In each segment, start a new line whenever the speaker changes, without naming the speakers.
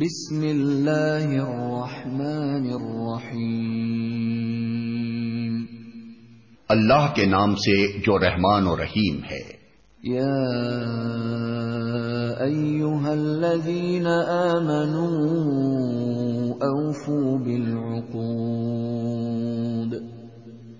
بسم اللہ الرحمن الرحیم
اللہ کے نام سے جو رحمان و رحیم ہے
یا ایوہا الذین آمنوا اوفوا بالعقود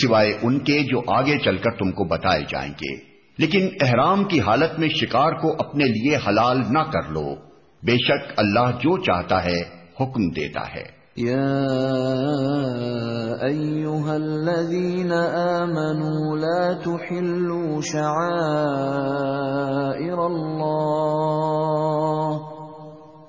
سوائے ان کے جو آگے چل کر تم کو بتائے جائیں گے لیکن احرام کی حالت میں شکار کو اپنے لیے حلال نہ کر لو بے شک اللہ جو چاہتا ہے حکم دیتا ہے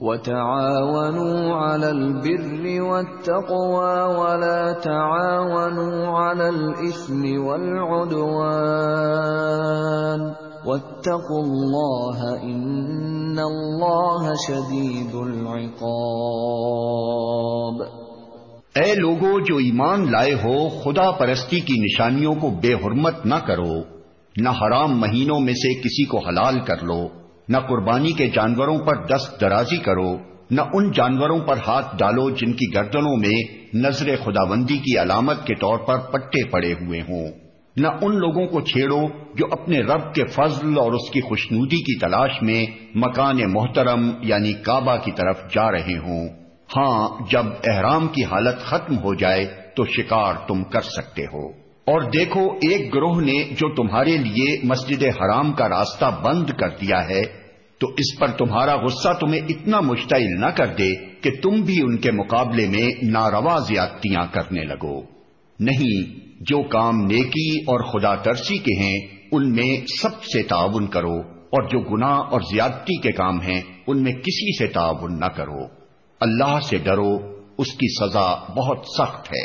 وتعاونوا على على البر والتقوى ولا تعاونوا الإثم والعدوان واتقوا الله إن الله شديد
العقاب اے لوگو جو ایمان لائے ہو خدا پرستی کی نشانیوں کو بے حرمت نہ کرو نہ حرام مہینوں میں سے کسی کو حلال کر لو نہ قربانی کے جانوروں پر دست درازی کرو نہ ان جانوروں پر ہاتھ ڈالو جن کی گردنوں میں نظر خداوندی کی علامت کے طور پر پٹے پڑے ہوئے ہوں نہ ان لوگوں کو چھیڑو جو اپنے رب کے فضل اور اس کی خوشنودی کی تلاش میں مکان محترم یعنی کعبہ کی طرف جا رہے ہوں ہاں جب احرام کی حالت ختم ہو جائے تو شکار تم کر سکتے ہو اور دیکھو ایک گروہ نے جو تمہارے لیے مسجد حرام کا راستہ بند کر دیا ہے تو اس پر تمہارا غصہ تمہیں اتنا مشتعل نہ کر دے کہ تم بھی ان کے مقابلے میں ناروا زیادتیاں کرنے لگو نہیں جو کام نیکی اور خدا ترسی کے ہیں ان میں سب سے تعاون کرو اور جو گنا اور زیادتی کے کام ہیں ان میں کسی سے تعاون نہ کرو اللہ سے ڈرو اس کی سزا بہت سخت ہے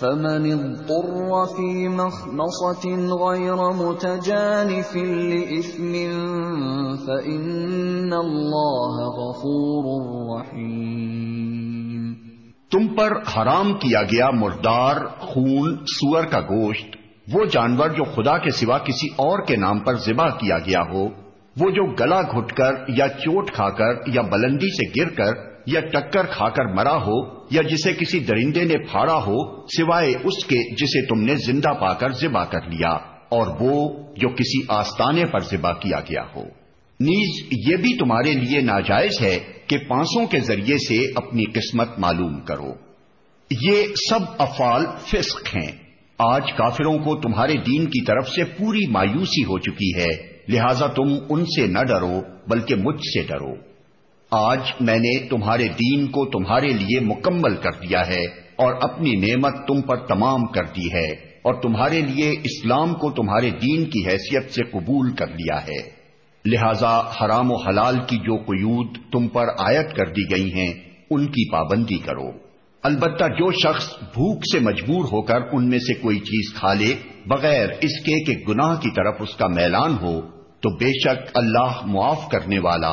فمن اضطر في غير متجانف لإثم فإن الله
غفور رحيم تم پر حرام کیا گیا مردار خون سور کا گوشت وہ جانور جو خدا کے سوا کسی اور کے نام پر ذبح کیا گیا ہو وہ جو گلا گھٹ کر یا چوٹ کھا کر یا بلندی سے گر کر یا ٹکر کھا کر مرا ہو یا جسے کسی درندے نے پھاڑا ہو سوائے اس کے جسے تم نے زندہ پا کر ذبح کر لیا اور وہ جو کسی آستانے پر ذبح کیا گیا ہو نیز یہ بھی تمہارے لیے ناجائز ہے کہ پانسوں کے ذریعے سے اپنی قسمت معلوم کرو یہ سب افعال فسق ہیں آج کافروں کو تمہارے دین کی طرف سے پوری مایوسی ہو چکی ہے لہذا تم ان سے نہ ڈرو بلکہ مجھ سے ڈرو آج میں نے تمہارے دین کو تمہارے لیے مکمل کر دیا ہے اور اپنی نعمت تم پر تمام کر دی ہے اور تمہارے لیے اسلام کو تمہارے دین کی حیثیت سے قبول کر لیا ہے لہذا حرام و حلال کی جو قیود تم پر عائد کر دی گئی ہیں ان کی پابندی کرو البتہ جو شخص بھوک سے مجبور ہو کر ان میں سے کوئی چیز کھا لے بغیر اس کے کہ گناہ کی طرف اس کا میلان ہو تو بے شک اللہ معاف کرنے والا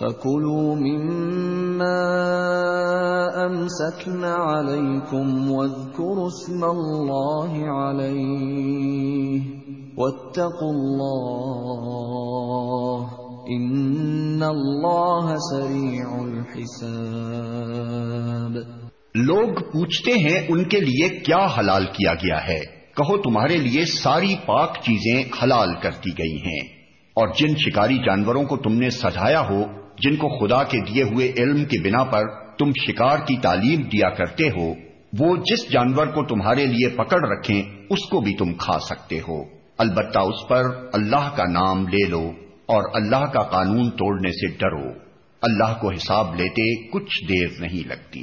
فَكُلُوا مِمَّا أَمْسَكْنَا عَلَيْكُمْ وَاذْكُرُوا اسْمَ اللَّهِ عَلَيْهِ وَاتَّقُوا اللَّهَ إِنَّ اللَّهَ سَرِيعُ
الْحِسَابِ لوگ پوچھتے ہیں ان کے لیے کیا حلال کیا گیا ہے کہو تمہارے لیے ساری پاک چیزیں حلال کر دی گئی ہیں اور جن شکاری جانوروں کو تم نے سجایا ہو جن کو خدا کے دیے ہوئے علم کے بنا پر تم شکار کی تعلیم دیا کرتے ہو وہ جس جانور کو تمہارے لیے پکڑ رکھیں اس کو بھی تم کھا سکتے ہو البتہ اس پر اللہ کا نام لے لو اور اللہ کا قانون توڑنے سے ڈرو اللہ کو حساب لیتے کچھ دیر نہیں لگتی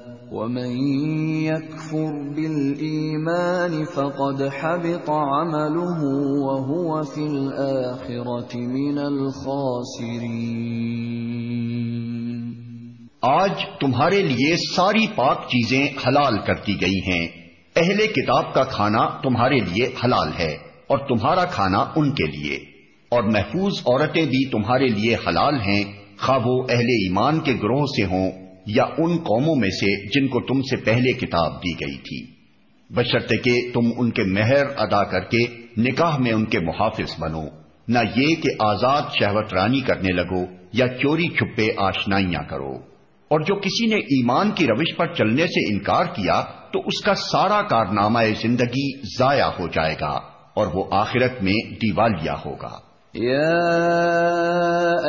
آج تمہارے
لیے ساری پاک چیزیں حلال کر دی گئی ہیں اہل کتاب کا کھانا تمہارے لیے حلال ہے اور تمہارا کھانا ان کے لیے اور محفوظ عورتیں بھی تمہارے لیے حلال ہیں خواہ وہ اہل ایمان کے گروہ سے ہوں یا ان قوموں میں سے جن کو تم سے پہلے کتاب دی گئی تھی بشرط کہ تم ان کے مہر ادا کر کے نکاح میں ان کے محافظ بنو نہ یہ کہ آزاد شہوت رانی کرنے لگو یا چوری چھپے آشنائیاں کرو اور جو کسی نے ایمان کی روش پر چلنے سے انکار کیا تو اس کا سارا کارنامہ زندگی ضائع ہو جائے گا اور وہ آخرت میں دیوالیا ہوگا
یا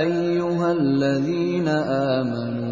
الذین آمنوا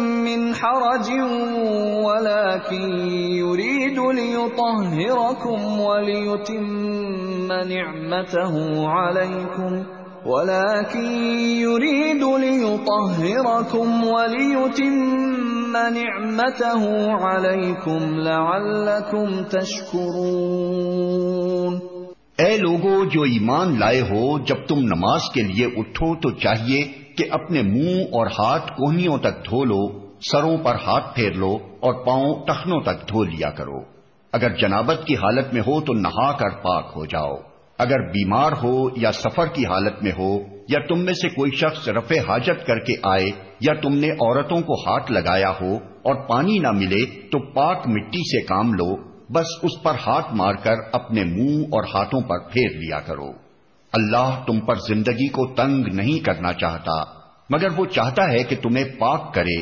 من حرج ولكن يريد ليطهركم وليتم نعمته عليكم ولكن يريد ليطهركم وليتم نعمته عليكم
لعلكم تشكرون اے لوگو جو ایمان لائے ہو جب تم نماز کے لیے اٹھو تو چاہیے کہ اپنے منہ اور ہاتھ کوہنیوں تک دھو لو سروں پر ہاتھ پھیر لو اور پاؤں ٹخنوں تک دھو لیا کرو اگر جنابت کی حالت میں ہو تو نہا کر پاک ہو جاؤ اگر بیمار ہو یا سفر کی حالت میں ہو یا تم میں سے کوئی شخص رفع حاجت کر کے آئے یا تم نے عورتوں کو ہاتھ لگایا ہو اور پانی نہ ملے تو پاک مٹی سے کام لو بس اس پر ہاتھ مار کر اپنے منہ اور ہاتھوں پر پھیر لیا کرو اللہ تم پر زندگی کو تنگ نہیں کرنا چاہتا مگر وہ چاہتا ہے کہ تمہیں پاک کرے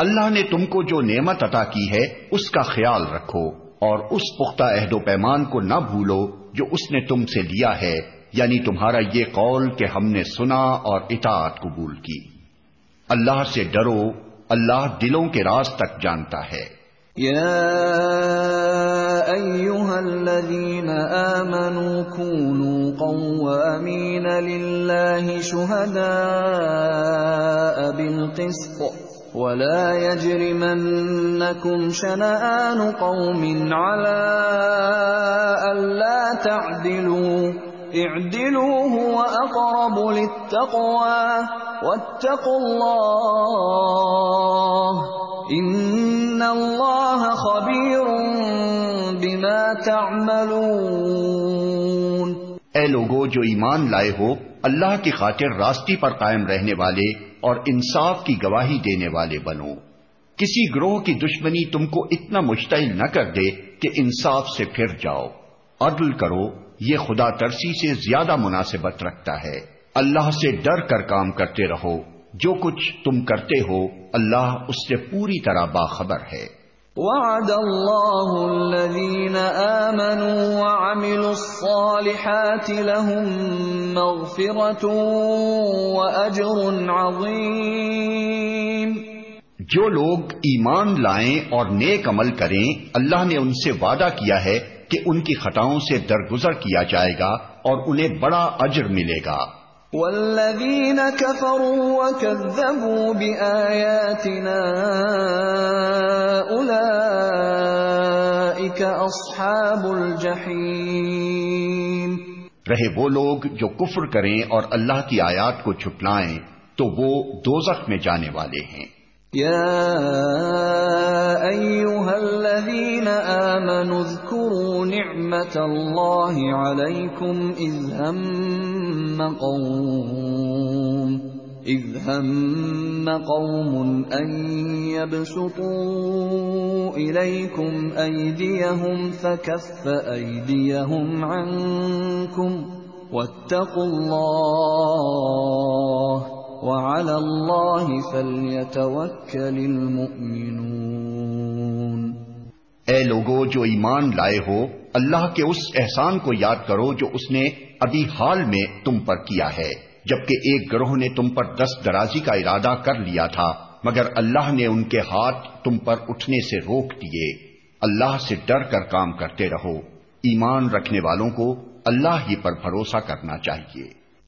اللہ نے تم کو جو نعمت عطا کی ہے اس کا خیال رکھو اور اس پختہ عہد و پیمان کو نہ بھولو جو اس نے تم سے لیا ہے یعنی تمہارا یہ قول کہ ہم نے سنا اور اطاعت قبول کی اللہ سے ڈرو اللہ دلوں کے راز تک جانتا ہے
آمنوا بالقسط ولا يجرمنكم شنآن قوم على ألا تعدلوا اعدلوا هو أقرب للتقوى واتقوا الله إن الله خبير
بما تعملون اے لوگو جو ایمان لائے ہو اللہ کی خاطر راستی پر قائم رہنے والے اور انصاف کی گواہی دینے والے بنو کسی گروہ کی دشمنی تم کو اتنا مشتعل نہ کر دے کہ انصاف سے پھر جاؤ عدل کرو یہ خدا ترسی سے زیادہ مناسبت رکھتا ہے اللہ سے ڈر کر کام کرتے رہو جو کچھ تم کرتے ہو اللہ اس سے پوری طرح باخبر ہے
وعد اللہ الذین آمنوا وعملوا الصالحات لهم مغفرت و اجر عظیم
جو لوگ ایمان لائیں اور نیک عمل کریں اللہ نے ان سے وعدہ کیا ہے کہ ان کی خطاؤں سے درگزر کیا جائے گا اور انہیں بڑا اجر ملے گا
والذین بآیاتنا اولئیک اصحاب الجحیم
رہے وہ لوگ جو کفر کریں اور اللہ کی آیات کو چھپلائیں تو وہ دوزخ میں جانے والے ہیں
یا ایوہا الذین آمنوا اذکروا نعمت اللہ علیکم اذ ہم مقوم اذ هم قوم ان يبسطوا اليكم ايديهم فكف ايديهم عنكم واتقوا الله وعلى الله فليتوكل
المؤمنون اے لوگو جو ایمان لائے ہو اللہ کے اس احسان کو یاد کرو جو اس نے ابھی حال میں تم پر کیا ہے جبکہ ایک گروہ نے تم پر دس درازی کا ارادہ کر لیا تھا مگر اللہ نے ان کے ہاتھ تم پر اٹھنے سے روک دیے اللہ سے ڈر کر کام کرتے رہو ایمان رکھنے والوں کو اللہ ہی پر بھروسہ کرنا چاہیے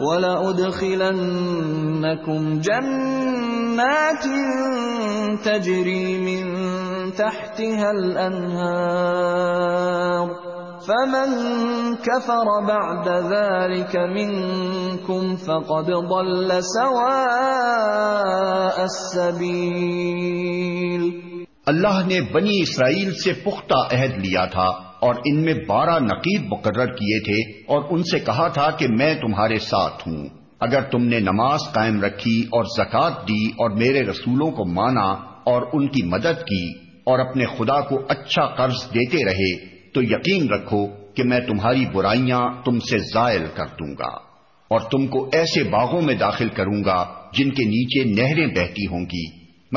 وَلَأُدْخِلَنَّكُمْ جَنَّاتٍ تَجْرِي مِن تَحْتِهَا فَمَنْ كَفَرَ بَعْدَ ذَلِكَ مِنْكُمْ فَقَدْ ضَلَّ
سَوَاءَ السَّبِيلِ اللہ نے بنی اسرائیل سے پختہ عہد لیا تھا اور ان میں بارہ نقیب مقرر کیے تھے اور ان سے کہا تھا کہ میں تمہارے ساتھ ہوں اگر تم نے نماز قائم رکھی اور زکوٰۃ دی اور میرے رسولوں کو مانا اور ان کی مدد کی اور اپنے خدا کو اچھا قرض دیتے رہے تو یقین رکھو کہ میں تمہاری برائیاں تم سے زائل کر دوں گا اور تم کو ایسے باغوں میں داخل کروں گا جن کے نیچے نہریں بہتی ہوں گی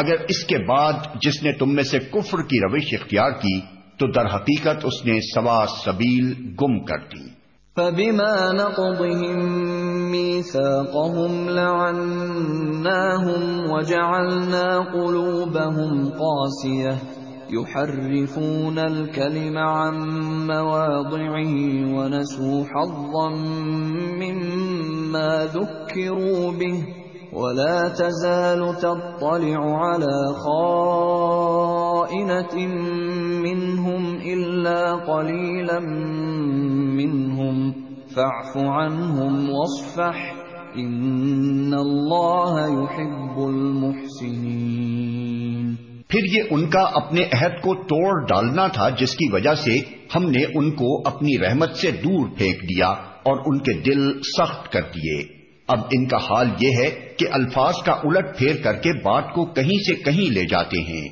مگر اس کے بعد جس نے تم میں سے کفر کی روش اختیار کی تو در حقیقت اس نے سوا سبیل گم کر دی
لَعَنَّاهُمْ وَجَعَلْنَا قُلُوبَهُمْ قَاسِيَةً يُحَرِّفُونَ الْكَلِمَ عَن مَّوَاضِعِهِ وَنَسُوا حَظًّا مِّمَّا ذُكِّرُوا بِهِ ولا تزال تطلع على خائنة منهم إلا قليلا منهم فاعف عنهم واصفح ان
اللہ يحب المحسنين پھر یہ ان کا اپنے عہد کو توڑ ڈالنا تھا جس کی وجہ سے ہم نے ان کو اپنی رحمت سے دور پھینک دیا اور ان کے دل سخت کر دیے اب ان کا حال یہ ہے کہ الفاظ کا الٹ پھیر کر کے بات کو کہیں سے کہیں لے جاتے ہیں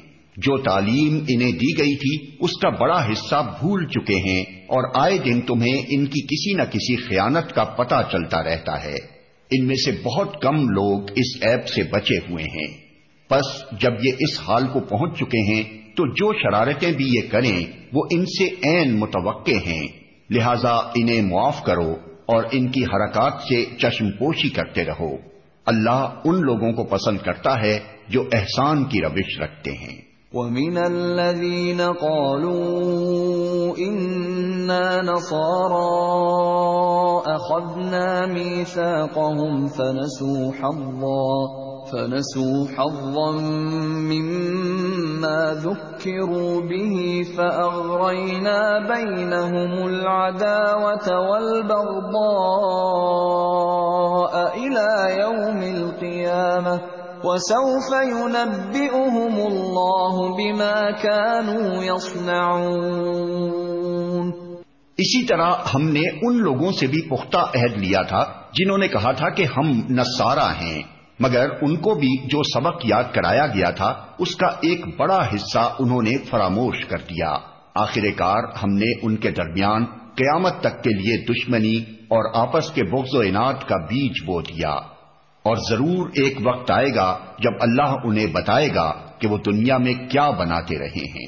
جو تعلیم انہیں دی گئی تھی اس کا بڑا حصہ بھول چکے ہیں اور آئے دن تمہیں ان کی کسی نہ کسی خیانت کا پتہ چلتا رہتا ہے ان میں سے بہت کم لوگ اس ایپ سے بچے ہوئے ہیں بس جب یہ اس حال کو پہنچ چکے ہیں تو جو شرارتیں بھی یہ کریں وہ ان سے عین متوقع ہیں لہذا انہیں معاف کرو اور ان کی حرکات سے چشم پوشی کرتے رہو اللہ ان لوگوں کو پسند کرتا ہے جو احسان کی روش رکھتے ہیں
وَمِنَ الَّذِينَ قَالُوا إِنَّا نَصَارَا أَخَذْنَا مِيثَاقَهُمْ فَنَسُوا حَظَّا فنسوا حظا مما ذكروا به فأغرينا بينهم العداوة والبغضاء إلى يوم القيامة وسوف ينبئهم الله بما كانوا يصنعون
اسی طرح ہم نے ان لوگوں سے بھی پختہ عہد لیا تھا جنہوں نے کہا تھا کہ ہم نصارہ ہیں مگر ان کو بھی جو سبق یاد کرایا گیا تھا اس کا ایک بڑا حصہ انہوں نے فراموش کر دیا آخر کار ہم نے ان کے درمیان قیامت تک کے لیے دشمنی اور آپس کے بغض و انات کا بیج بو دیا اور ضرور ایک وقت آئے گا جب اللہ انہیں بتائے گا کہ وہ دنیا میں کیا بناتے رہے ہیں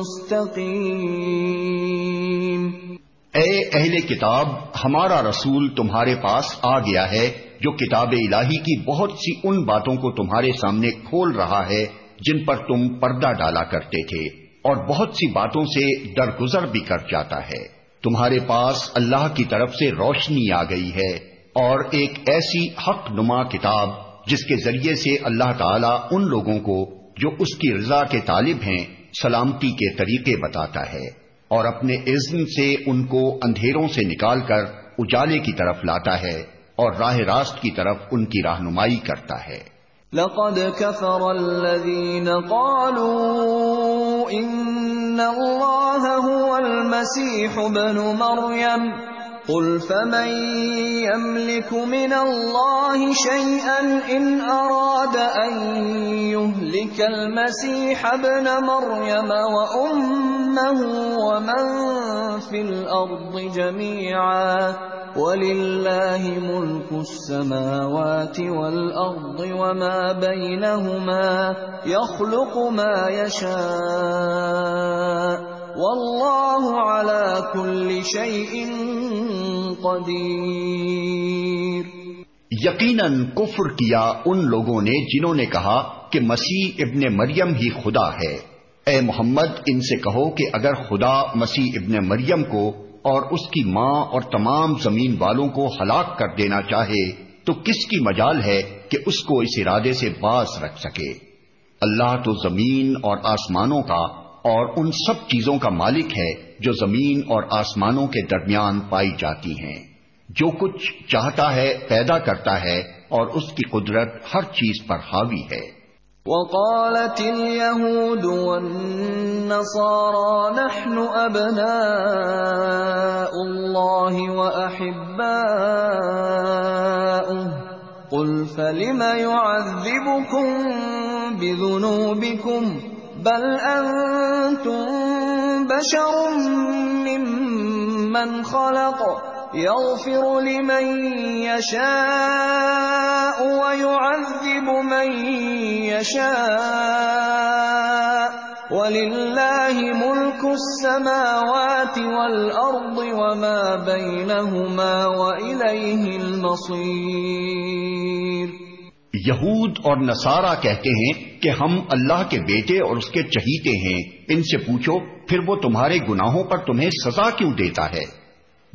مستقیم
اے اہل کتاب ہمارا رسول تمہارے پاس آ گیا ہے جو کتاب الہی کی بہت سی ان باتوں کو تمہارے سامنے کھول رہا ہے جن پر تم پردہ ڈالا کرتے تھے اور بہت سی باتوں سے درگزر بھی کر جاتا ہے تمہارے پاس اللہ کی طرف سے روشنی آ گئی ہے اور ایک ایسی حق نما کتاب جس کے ذریعے سے اللہ تعالیٰ ان لوگوں کو جو اس کی رضا کے طالب ہیں سلامتی کے طریقے بتاتا ہے اور اپنے عزم سے ان کو اندھیروں سے نکال کر اجالے کی طرف لاتا ہے اور راہ راست کی طرف ان کی رہنمائی کرتا ہے
لقد كفر الذين قالوا الله هو المسيح مريم ابن مريم وامه ومن في الارض جميعا ولله ملك السماوات والارض وما بينهما يخلق ما يشاء واللہ
قدیر یقیناً کفر کیا ان لوگوں نے جنہوں نے کہا کہ مسیح ابن مریم ہی خدا ہے اے محمد ان سے کہو کہ اگر خدا مسیح ابن مریم کو اور اس کی ماں اور تمام زمین والوں کو ہلاک کر دینا چاہے تو کس کی مجال ہے کہ اس کو اس ارادے سے باز رکھ سکے اللہ تو زمین اور آسمانوں کا اور ان سب چیزوں کا مالک ہے جو زمین اور آسمانوں کے درمیان پائی جاتی ہیں جو کچھ چاہتا ہے پیدا کرتا ہے اور اس کی قدرت ہر چیز پر حاوی ہے
وقالت اليهود والنصارى نحن ابناء الله واحباؤه قل فلما يعذبكم بذنوبكم بل انتم بشر ممن خلق يغفر لمن يشاء ويعذب من يشاء وللله ملك السماوات والأرض وما بينهما وإليه
المصير یہود اور نسارا کہتے ہیں کہ ہم اللہ کے بیٹے اور اس کے چہیتے ہیں ان سے پوچھو پھر وہ تمہارے گناہوں پر تمہیں سزا کیوں دیتا ہے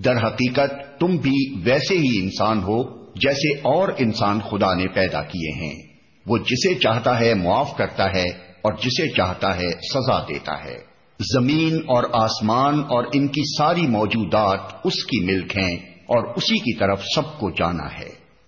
در حقیقت تم بھی ویسے ہی انسان ہو جیسے اور انسان خدا نے پیدا کیے ہیں وہ جسے چاہتا ہے معاف کرتا ہے اور جسے چاہتا ہے سزا دیتا ہے زمین اور آسمان اور ان کی ساری موجودات اس کی ملک ہیں اور اسی کی طرف سب کو جانا ہے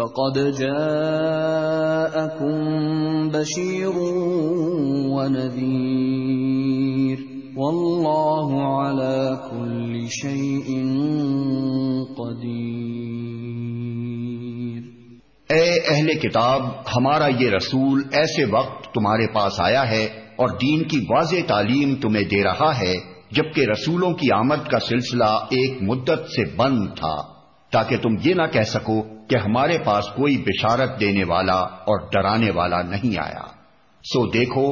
فقد جاءكم بشير ونذير والله على كل
شيء قدير اے اہل کتاب ہمارا یہ رسول ایسے وقت تمہارے پاس آیا ہے اور دین کی واضح تعلیم تمہیں دے رہا ہے جبکہ رسولوں کی آمد کا سلسلہ ایک مدت سے بند تھا تاکہ تم یہ نہ کہہ سکو کہ ہمارے پاس کوئی بشارت دینے والا اور ڈرانے والا نہیں آیا سو دیکھو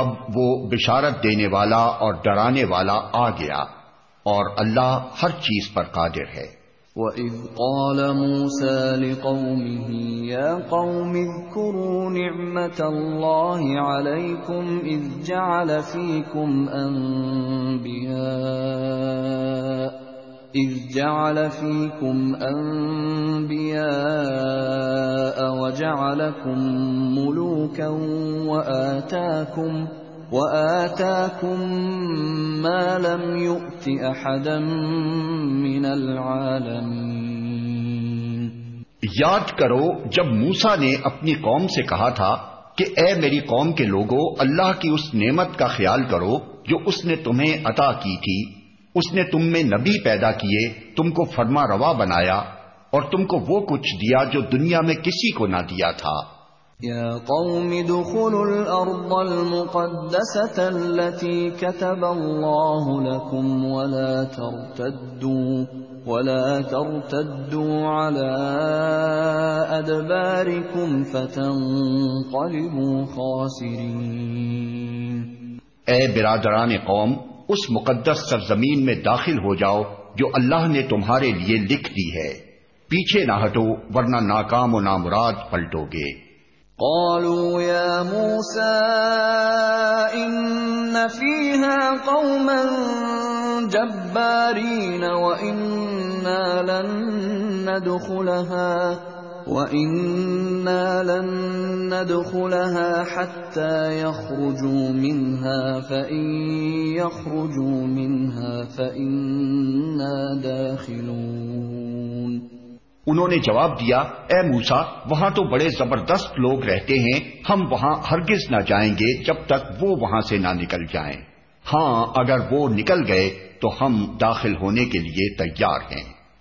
اب وہ بشارت دینے والا اور ڈرانے والا آ گیا اور اللہ ہر چیز پر قادر ہے
وَإِذْ قَالَ مُوسَى لِقَوْمِهِ يَا قَوْمِ اذْكُرُوا نِعْمَةَ اللَّهِ عَلَيْكُمْ إِذْ جَعَلَ فِيكُمْ أَنْبِيَاءَ کمال
یاد کرو جب موسا نے اپنی قوم سے کہا تھا کہ اے میری قوم کے لوگوں اللہ کی اس نعمت کا خیال کرو جو اس نے تمہیں عطا کی تھی اس نے تم میں نبی پیدا کیے تم کو فرما روا بنایا اور تم کو وہ کچھ دیا جو دنیا میں کسی کو نہ دیا تھا
يا قوم دخلوا الأرض المقدسة التي كتب الله لكم ولا ترتدوا, ولا ترتدوا على أدباركم فتنقلبوا خاسرين
اے برادران قوم اس مقدس سرزمین میں داخل ہو جاؤ جو اللہ نے تمہارے لیے لکھ دی ہے پیچھے نہ ہٹو ورنہ ناکام و نامراد پلٹو گے قالوا
يا موسى فيها قوما جبارين وإنا لن ندخلها انہوں
نے جواب دیا اے موسا وہاں تو بڑے زبردست لوگ رہتے ہیں ہم وہاں ہرگز نہ جائیں گے جب تک وہ وہاں سے نہ نکل جائیں ہاں اگر وہ نکل گئے تو ہم داخل ہونے کے لیے تیار ہیں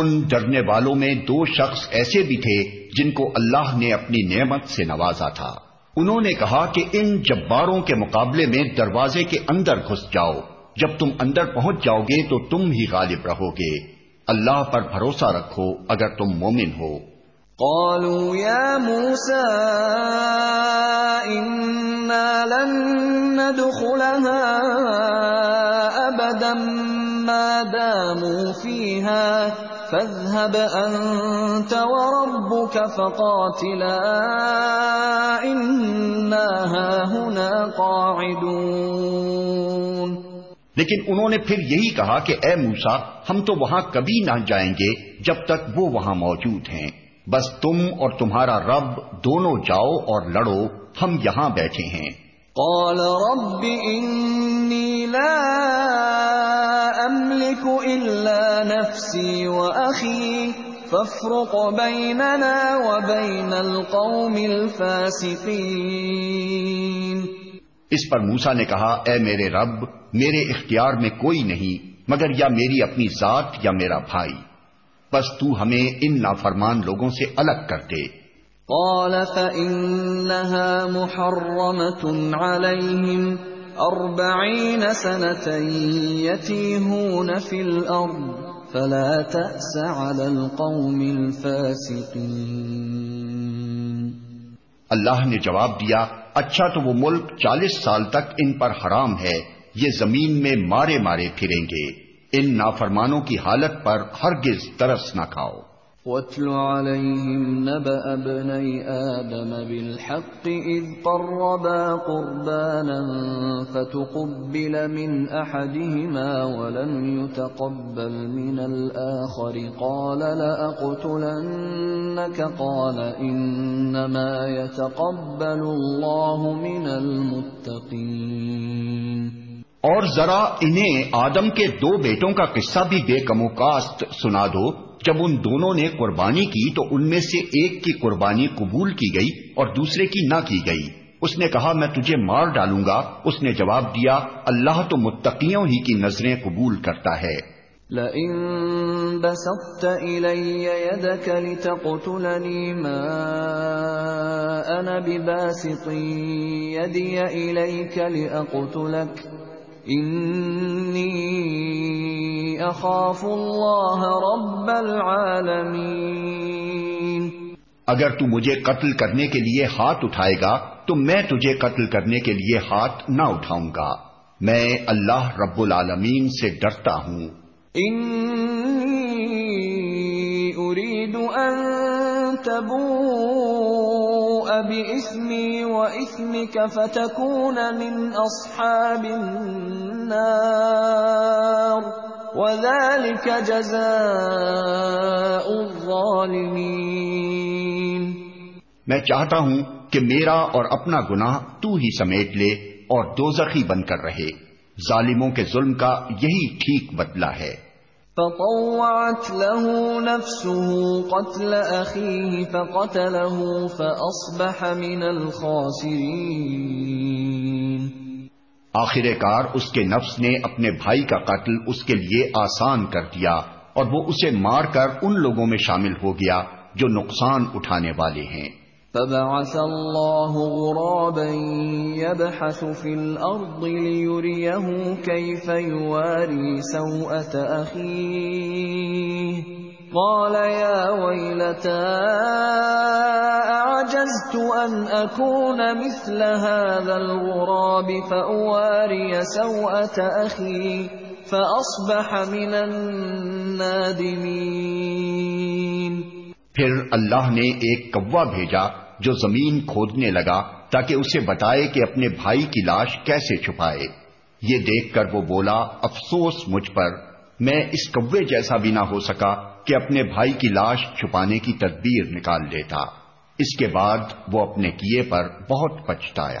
ان ڈرنے والوں میں دو شخص ایسے بھی تھے جن کو اللہ نے اپنی نعمت سے نوازا تھا انہوں نے کہا کہ ان جباروں کے مقابلے میں دروازے کے اندر گھس جاؤ جب تم اندر پہنچ جاؤ گے تو تم ہی غالب رہو گے اللہ پر بھروسہ رکھو اگر تم مومن ہو
قالوا يا موسى إنا لن ندخلها أبدا ما داموا فيها فاذهب انت وربك فقاتلا قاعدون
لیکن انہوں نے پھر یہی کہا کہ اے موسا ہم تو وہاں کبھی نہ جائیں گے جب تک وہ وہاں موجود ہیں بس تم اور تمہارا رب دونوں جاؤ اور لڑو ہم یہاں بیٹھے ہیں
قال رب انی لا املک الا نفسی و اخی
فافرق بیننا و بین القوم الفاسقین اس پر موسیٰ نے کہا اے میرے رب میرے اختیار میں کوئی نہیں مگر یا میری اپنی ذات یا میرا بھائی بس تو ہمیں ان نافرمان لوگوں سے الگ کر دے
قال فإنها محرمة عليهم أربعين سنة يتيهون في الأرض فلا تأس على القوم
الفاسقين اللہ نے جواب دیا اچھا تو وہ ملک چالیس سال تک ان پر حرام ہے یہ زمین میں مارے مارے پھریں گے ان نافرمانوں کی حالت پر ہرگز ترس نہ کھاؤ
واتل عليهم نبأ ابني آدم بالحق إذ قربا قربانا فتقبل من من أحدهما ولم يتقبل الآخر قال لأقتلنك قال إنما يتقبل
الله من المتقين اور ذرا انہیں آدم کے دو بیٹوں کا قصہ بھی بے کموکاست سنا دو جب ان دونوں نے قربانی کی تو ان میں سے ایک کی قربانی قبول کی گئی اور دوسرے کی نہ کی گئی اس نے کہا میں تجھے مار ڈالوں گا اس نے جواب دیا اللہ تو متقیوں ہی کی نظریں قبول کرتا ہے
انی اخاف اللہ رب العالمین
اگر تو مجھے قتل کرنے کے لیے ہاتھ اٹھائے گا تو میں تجھے قتل کرنے کے لیے ہاتھ نہ اٹھاؤں گا میں اللہ رب العالمین سے ڈرتا ہوں انی اريد ان
تبور بِإِثْمِي وَإِثْمِكَ فَتَكُونَ مِنْ أَصْحَابِ النَّارِ وَذَلِكَ جَزَاءُ الظَّالِمِينَ
میں چاہتا ہوں کہ میرا اور اپنا گناہ تو ہی سمیٹ لے اور دوزخی بن کر رہے ظالموں کے ظلم کا یہی ٹھیک بدلہ ہے
فطوعت له نفسه قتل اخيه فقتله فاصبح من الخاسرين
آخر کار اس کے نفس نے اپنے بھائی کا قتل اس کے لیے آسان کر دیا اور وہ اسے مار کر ان لوگوں میں شامل ہو گیا جو نقصان اٹھانے والے ہیں
فبعث الله غرابا يبحث في الأرض ليريه كيف يواري سوءة أخيه قال يا ويلتا أعجزت أن أكون مثل هذا الغراب فأواري سوءة أخي فأصبح من النادمين
پھر اللہ نے ایک کوا بھیجا جو زمین کھودنے لگا تاکہ اسے بتائے کہ اپنے بھائی کی لاش کیسے چھپائے یہ دیکھ کر وہ بولا افسوس مجھ پر میں اس کبے جیسا بھی نہ ہو سکا کہ اپنے بھائی کی لاش چھپانے کی تدبیر نکال لیتا اس کے بعد وہ اپنے کیے پر بہت پچھتایا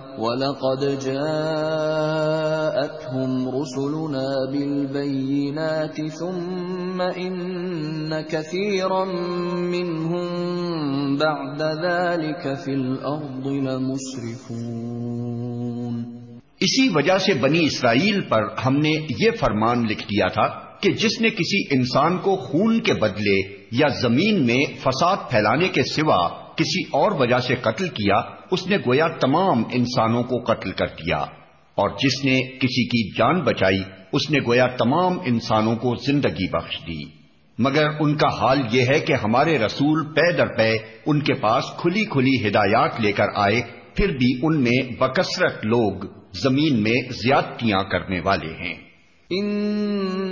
وَلَقَدْ جَاءَتْهُمْ رُسُلُنَا بِالْبَيِّنَاتِ ثُمَّ إِنَّ كَثِيرًا
مِّنْهُمْ بَعْدَ ذَلِكَ فِي الْأَرْضِ لَمُسْرِفُونَ اسی وجہ سے بنی اسرائیل پر ہم نے یہ فرمان لکھ دیا تھا کہ جس نے کسی انسان کو خون کے بدلے یا زمین میں فساد پھیلانے کے سوا کسی اور وجہ سے قتل کیا اس نے گویا تمام انسانوں کو قتل کر دیا اور جس نے کسی کی جان بچائی اس نے گویا تمام انسانوں کو زندگی بخش دی مگر ان کا حال یہ ہے کہ ہمارے رسول پے در پے ان کے پاس کھلی کھلی ہدایات لے کر آئے پھر بھی ان میں بکثرت لوگ زمین میں زیادتیاں کرنے والے ہیں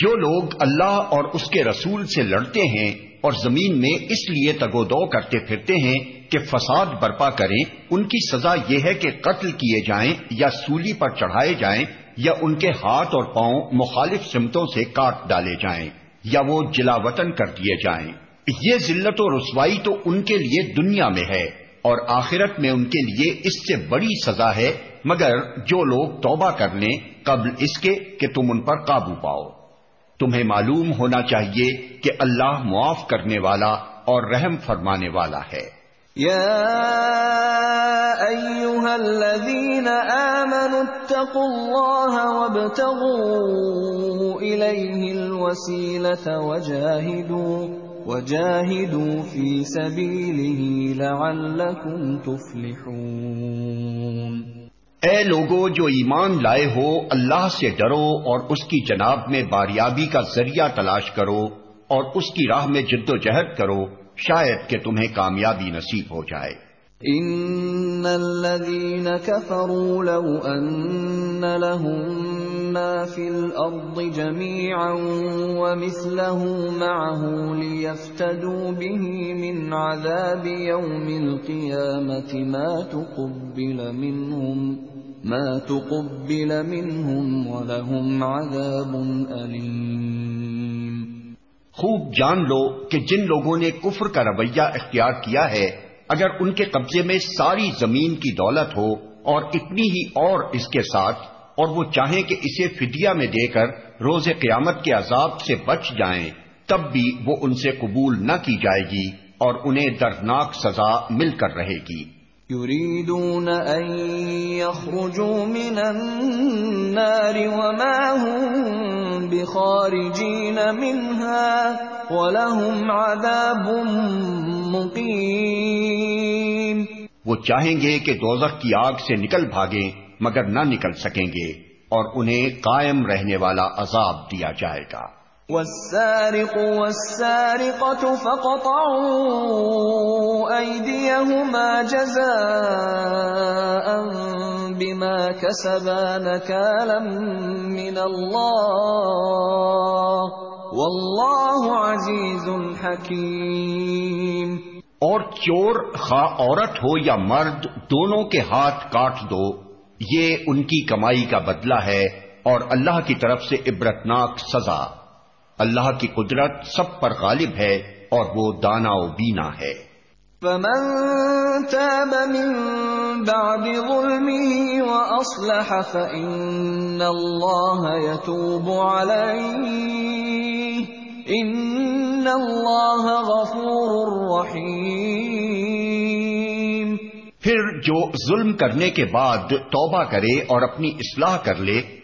جو لوگ اللہ اور اس کے رسول سے لڑتے ہیں اور زمین میں اس لیے تگو دو کرتے پھرتے ہیں کہ فساد برپا کریں ان کی سزا یہ ہے کہ قتل کیے جائیں یا سولی پر چڑھائے جائیں یا ان کے ہاتھ اور پاؤں مخالف سمتوں سے کاٹ ڈالے جائیں یا وہ جلا وطن کر دیے جائیں یہ ذلت و رسوائی تو ان کے لیے دنیا میں ہے اور آخرت میں ان کے لیے اس سے بڑی سزا ہے مگر جو لوگ توبہ کر لیں قبل اس کے کہ تم ان پر قابو پاؤ تمہیں معلوم ہونا چاہیے کہ اللہ معاف کرنے والا اور رحم فرمانے والا ہے
يا أيها الذين آمنوا اتقوا الله وابتغوا إليه الوسيلة وجاهدوا وجاهدوا في سبيله لعلكم
تفلحون اے لوگو جو ایمان لائے ہو اللہ سے ڈرو اور اس کی جناب میں باریابی کا ذریعہ تلاش کرو اور اس کی راہ میں جد و جہد کرو شاید کہ تمہیں کامیابی نصیب ہو جائے
ان الذين كفروا لو ان لهم ما في الارض جميعا ومثله معه ليفتدوا به من عذاب يوم القيامه ما تقبل منهم عذاب تو
خوب جان لو کہ جن لوگوں نے کفر کا رویہ اختیار کیا ہے اگر ان کے قبضے میں ساری زمین کی دولت ہو اور اتنی ہی اور اس کے ساتھ اور وہ چاہیں کہ اسے فدیہ میں دے کر روز قیامت کے عذاب سے بچ جائیں تب بھی وہ ان سے قبول نہ کی جائے گی اور انہیں دردناک سزا مل کر رہے گی
يريدون أن يخرجوا من النار وما هم بخارجين منها ولهم عذاب مقيم
وہ چاہیں گے کہ دوزخ کی آگ سے نکل بھاگیں مگر نہ نکل سکیں گے اور انہیں قائم رہنے والا عذاب دیا جائے گا
والسارق والسارقة فقطعوا أيديهما جزاء بما كسبا نكالا من
الله والله عزيز حكيم اور چور خواہ عورت ہو یا مرد دونوں کے ہاتھ کاٹ دو یہ ان کی کمائی کا بدلہ ہے اور اللہ کی طرف سے عبرتناک سزا اللہ کی قدرت سب پر غالب ہے اور وہ دانا و بینا ہے
فمن تاب من بعد ظلمه وأصلح فإن الله يتوب عليه إن الله غفور رحيم
پھر جو ظلم کرنے کے بعد توبہ کرے اور اپنی اصلاح کر لے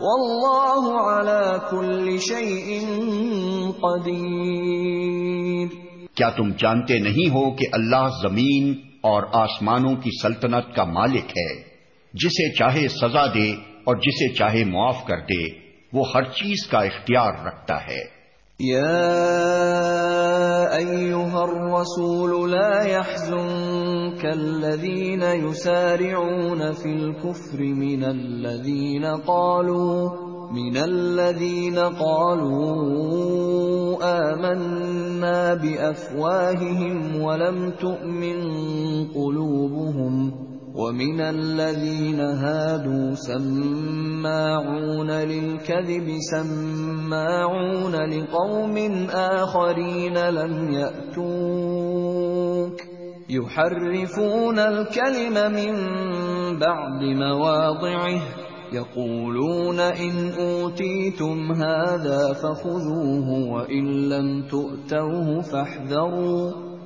واللہ علی
کل شیء قدیر کیا تم جانتے نہیں ہو کہ اللہ زمین اور آسمانوں کی سلطنت کا مالک ہے جسے چاہے سزا دے اور جسے چاہے معاف کر دے وہ ہر چیز کا اختیار رکھتا ہے
يا الرسول لا يحزنك الذين يسارعون في الكفر من الذين قالوا من الذين قالوا آمنا بأفواههم ولم تؤمن قلوبهم آخَرِينَ لَمْ يَأْتُوكَ يُحَرِّفُونَ الْكَلِمَ مِنْ بَعْدِ مَوَاضِعِهِ يَقُولُونَ إِنْ أُوتِيتُمْ هَذَا فَخُذُوهُ وَإِنْ لَمْ تُؤْتَوْهُ فَاحْذَرُوا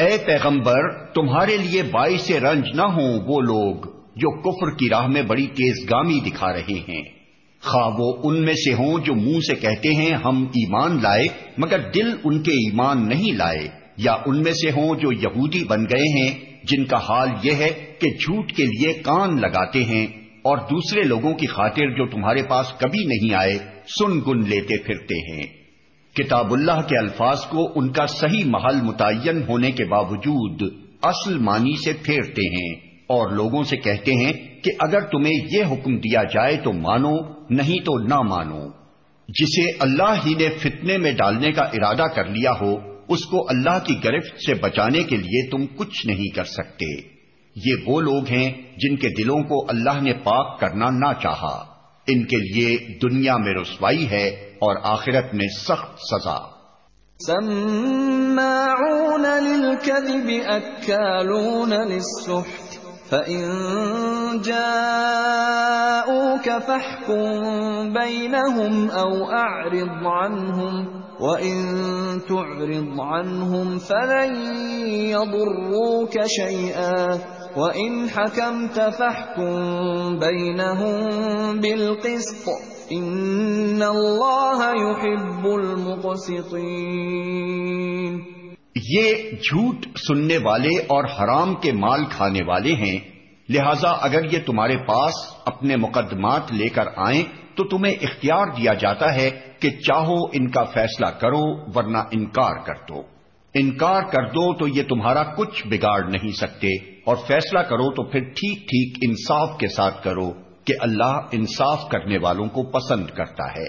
اے پیغمبر تمہارے لیے بائی سے رنج نہ ہوں وہ لوگ جو کفر کی راہ میں بڑی تیز گامی دکھا رہے ہیں خواہ وہ ان میں سے ہوں جو منہ سے کہتے ہیں ہم ایمان لائے مگر دل ان کے ایمان نہیں لائے یا ان میں سے ہوں جو یہودی بن گئے ہیں جن کا حال یہ ہے کہ جھوٹ کے لیے کان لگاتے ہیں اور دوسرے لوگوں کی خاطر جو تمہارے پاس کبھی نہیں آئے سن گن لیتے پھرتے ہیں کتاب اللہ کے الفاظ کو ان کا صحیح محل متعین ہونے کے باوجود اصل معنی سے پھیرتے ہیں اور لوگوں سے کہتے ہیں کہ اگر تمہیں یہ حکم دیا جائے تو مانو نہیں تو نہ مانو جسے اللہ ہی نے فتنے میں ڈالنے کا ارادہ کر لیا ہو اس کو اللہ کی گرفت سے بچانے کے لیے تم کچھ نہیں کر سکتے یہ وہ لوگ ہیں جن کے دلوں کو اللہ نے پاک کرنا نہ چاہا ان کے لیے دنیا میں رسوائی ہے اور آخرت میں سخت سزا
سماعون للكذب اکالون اکلون فَإِن جَاءُوكَ ہوں او آر أَعْرِضْ عَنْهُمْ وَإِن تُعْرِضْ عَنْهُمْ مان يَضُرُّوكَ شَيْئًا وَإِن حَكَمْتَ شیع و انح اللہ
جھوٹ سننے والے اور حرام کے مال کھانے والے ہیں لہذا اگر یہ تمہارے پاس اپنے مقدمات لے کر آئیں تو تمہیں اختیار دیا جاتا ہے کہ چاہو ان کا فیصلہ کرو ورنہ انکار کر دو انکار کر دو تو یہ تمہارا کچھ بگاڑ نہیں سکتے اور فیصلہ کرو تو پھر ٹھیک ٹھیک انصاف کے ساتھ کرو کہ اللہ انصاف کرنے والوں کو پسند کرتا ہے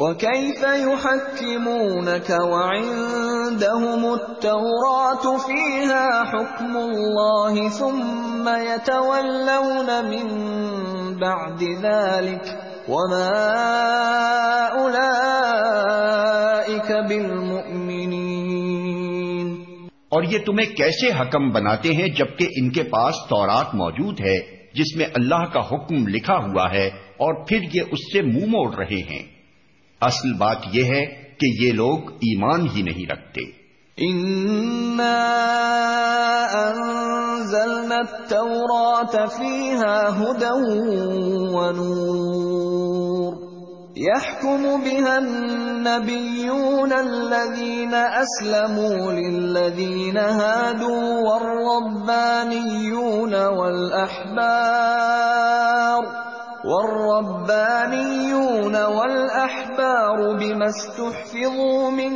وَكَيْفَ يُحَكِّمُونَكَ وَعِندَهُمُ التَّوْرَاتُ فِيهَا حُكْمُ اللَّهِ ثُمَّ يَتَوَلَّوْنَ مِن بَعْدِ ذَلِكَ وَمَا أُولَائِكَ بِالْمُؤْمِنِينَ
اور یہ تمہیں کیسے حکم بناتے ہیں جبکہ ان کے پاس تورات موجود ہے جس میں اللہ کا حکم لکھا ہوا ہے اور پھر یہ اس سے منہ موڑ رہے ہیں اصل بات یہ ہے کہ یہ لوگ ایمان ہی نہیں رکھتے
ونور يحكم بها النبيون الذين أسلموا للذين هادوا والربانيون والربانيون والأحبار والأحبار بما استحفظوا من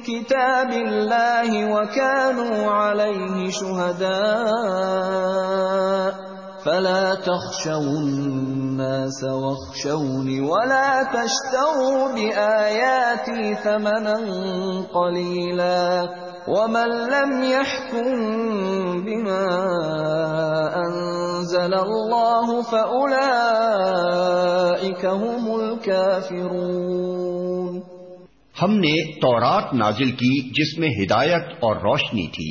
كتاب الله وكانوا عليه شهداء فلا تخشوا الناس واخشوني ولا تشتروا بآياتي ثمنا قليلا ومن لم يحكم بما أنزل الله فأولئك هم الكافرون
ہم نے تورات نازل کی جس میں ہدایت اور روشنی تھی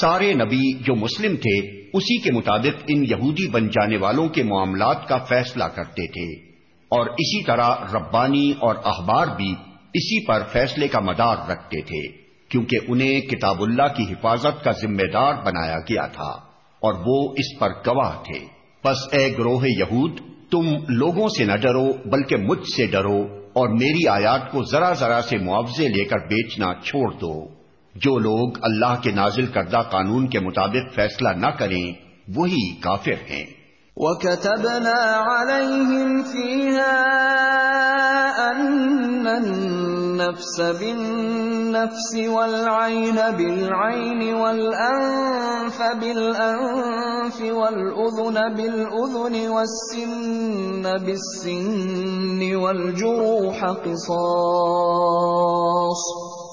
سارے نبی جو مسلم تھے اسی کے مطابق ان یہودی بن جانے والوں کے معاملات کا فیصلہ کرتے تھے اور اسی طرح ربانی اور اخبار بھی اسی پر فیصلے کا مدار رکھتے تھے کیونکہ انہیں کتاب اللہ کی حفاظت کا ذمہ دار بنایا گیا تھا اور وہ اس پر گواہ تھے پس اے گروہ یہود تم لوگوں سے نہ ڈرو بلکہ مجھ سے ڈرو اور میری آیات کو ذرا ذرا سے معاوضے لے کر بیچنا چھوڑ دو جو لوگ اللہ کے نازل کردہ قانون کے مطابق فیصلہ نہ کریں وہی کافر ہیں
وَكَتَبْنَا عَلَيْهِمْ فِيهَا أَنَّ النَّفْسَ بِالنَّفْسِ وَالْعَيْنَ بِالْعَيْنِ وَالْأَنفَ بِالْأَنفِ وَالْأُذُنَ بِالْأُذُنِ وَالسِّنَّ بِالسِّنِّ وَالْجُرُوحَ قِصَاصٌ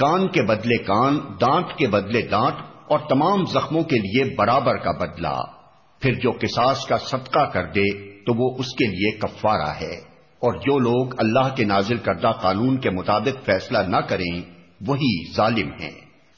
کان کے بدلے کان دانت کے بدلے دانت اور تمام زخموں کے لیے برابر کا بدلہ پھر جو قصاص کا صدقہ کر دے تو وہ اس کے لیے کفارہ ہے اور جو لوگ اللہ کے نازل کردہ قانون کے مطابق فیصلہ نہ کریں وہی ظالم ہیں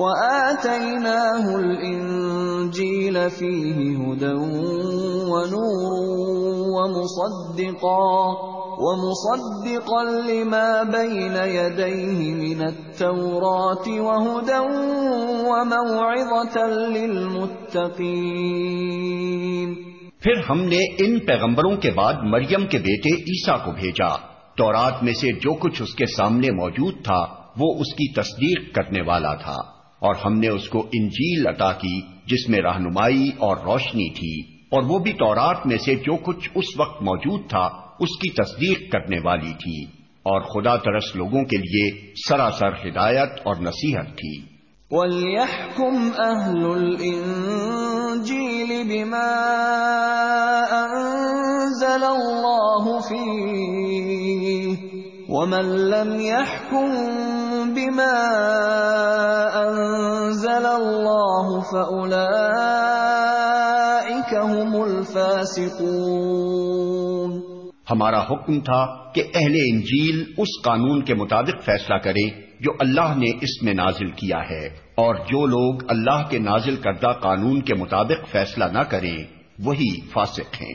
وَآتَيْنَاهُ الْإِنْجِيلَ فِيهِ هُدًى وَنُورٌ وَمُصَدِّقًا وَمُصَدِّقًا لِمَا بَيْنَ يَدَيْهِ مِنَ التَّوْرَاةِ وَهُدًى وَمَوْعِظَةً لِلْمُتَّقِينَ
پھر ہم نے ان پیغمبروں کے بعد مریم کے بیٹے عیسیٰ کو بھیجا تورات میں سے جو کچھ اس کے سامنے موجود تھا وہ اس کی تصدیق کرنے والا تھا اور ہم نے اس کو انجیل عطا کی جس میں رہنمائی اور روشنی تھی اور وہ بھی تورات میں سے جو کچھ اس وقت موجود تھا اس کی تصدیق کرنے والی تھی اور خدا ترس لوگوں کے لیے سراسر ہدایت اور نصیحت تھی
وَلْيَحْكُمْ أَهْلُ الْإِنجِيلِ بِمَا أَنزَلَ اللَّهُ فِيهِ ومن لم يحكم بما الله هم الفاسقون
ہمارا حکم تھا کہ اہل انجیل اس قانون کے مطابق فیصلہ کرے جو اللہ نے اس میں نازل کیا ہے اور جو لوگ اللہ کے نازل کردہ قانون کے مطابق فیصلہ نہ کریں وہی فاسق ہیں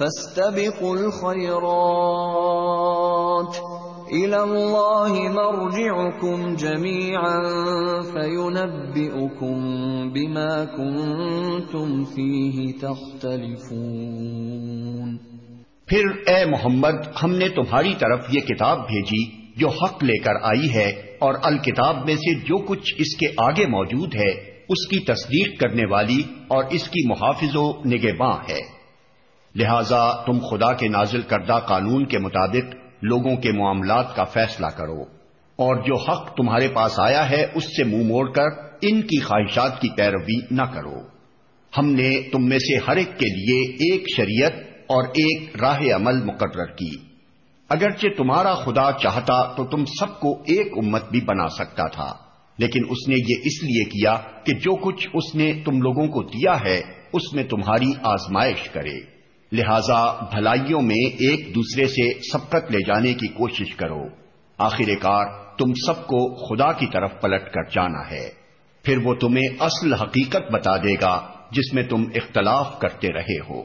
فاستبقوا الخيرات إلى الله مرجعكم جميعا فينبئكم بما كنتم فيه
تختلفون پھر اے محمد ہم نے تمہاری طرف یہ کتاب بھیجی جو حق لے کر آئی ہے اور الکتاب میں سے جو کچھ اس کے آگے موجود ہے اس کی تصدیق کرنے والی اور اس کی محافظ و نگہ ہے لہذا تم خدا کے نازل کردہ قانون کے مطابق لوگوں کے معاملات کا فیصلہ کرو اور جو حق تمہارے پاس آیا ہے اس سے منہ مو موڑ کر ان کی خواہشات کی پیروی نہ کرو ہم نے تم میں سے ہر ایک کے لیے ایک شریعت اور ایک راہ عمل مقرر کی اگرچہ تمہارا خدا چاہتا تو تم سب کو ایک امت بھی بنا سکتا تھا لیکن اس نے یہ اس لیے کیا کہ جو کچھ اس نے تم لوگوں کو دیا ہے اس میں تمہاری آزمائش کرے لہذا بھلائیوں میں ایک دوسرے سے سبقت لے جانے کی کوشش کرو آخر کار تم سب کو خدا کی طرف پلٹ کر جانا ہے پھر وہ تمہیں اصل حقیقت بتا دے گا جس میں تم اختلاف کرتے رہے ہو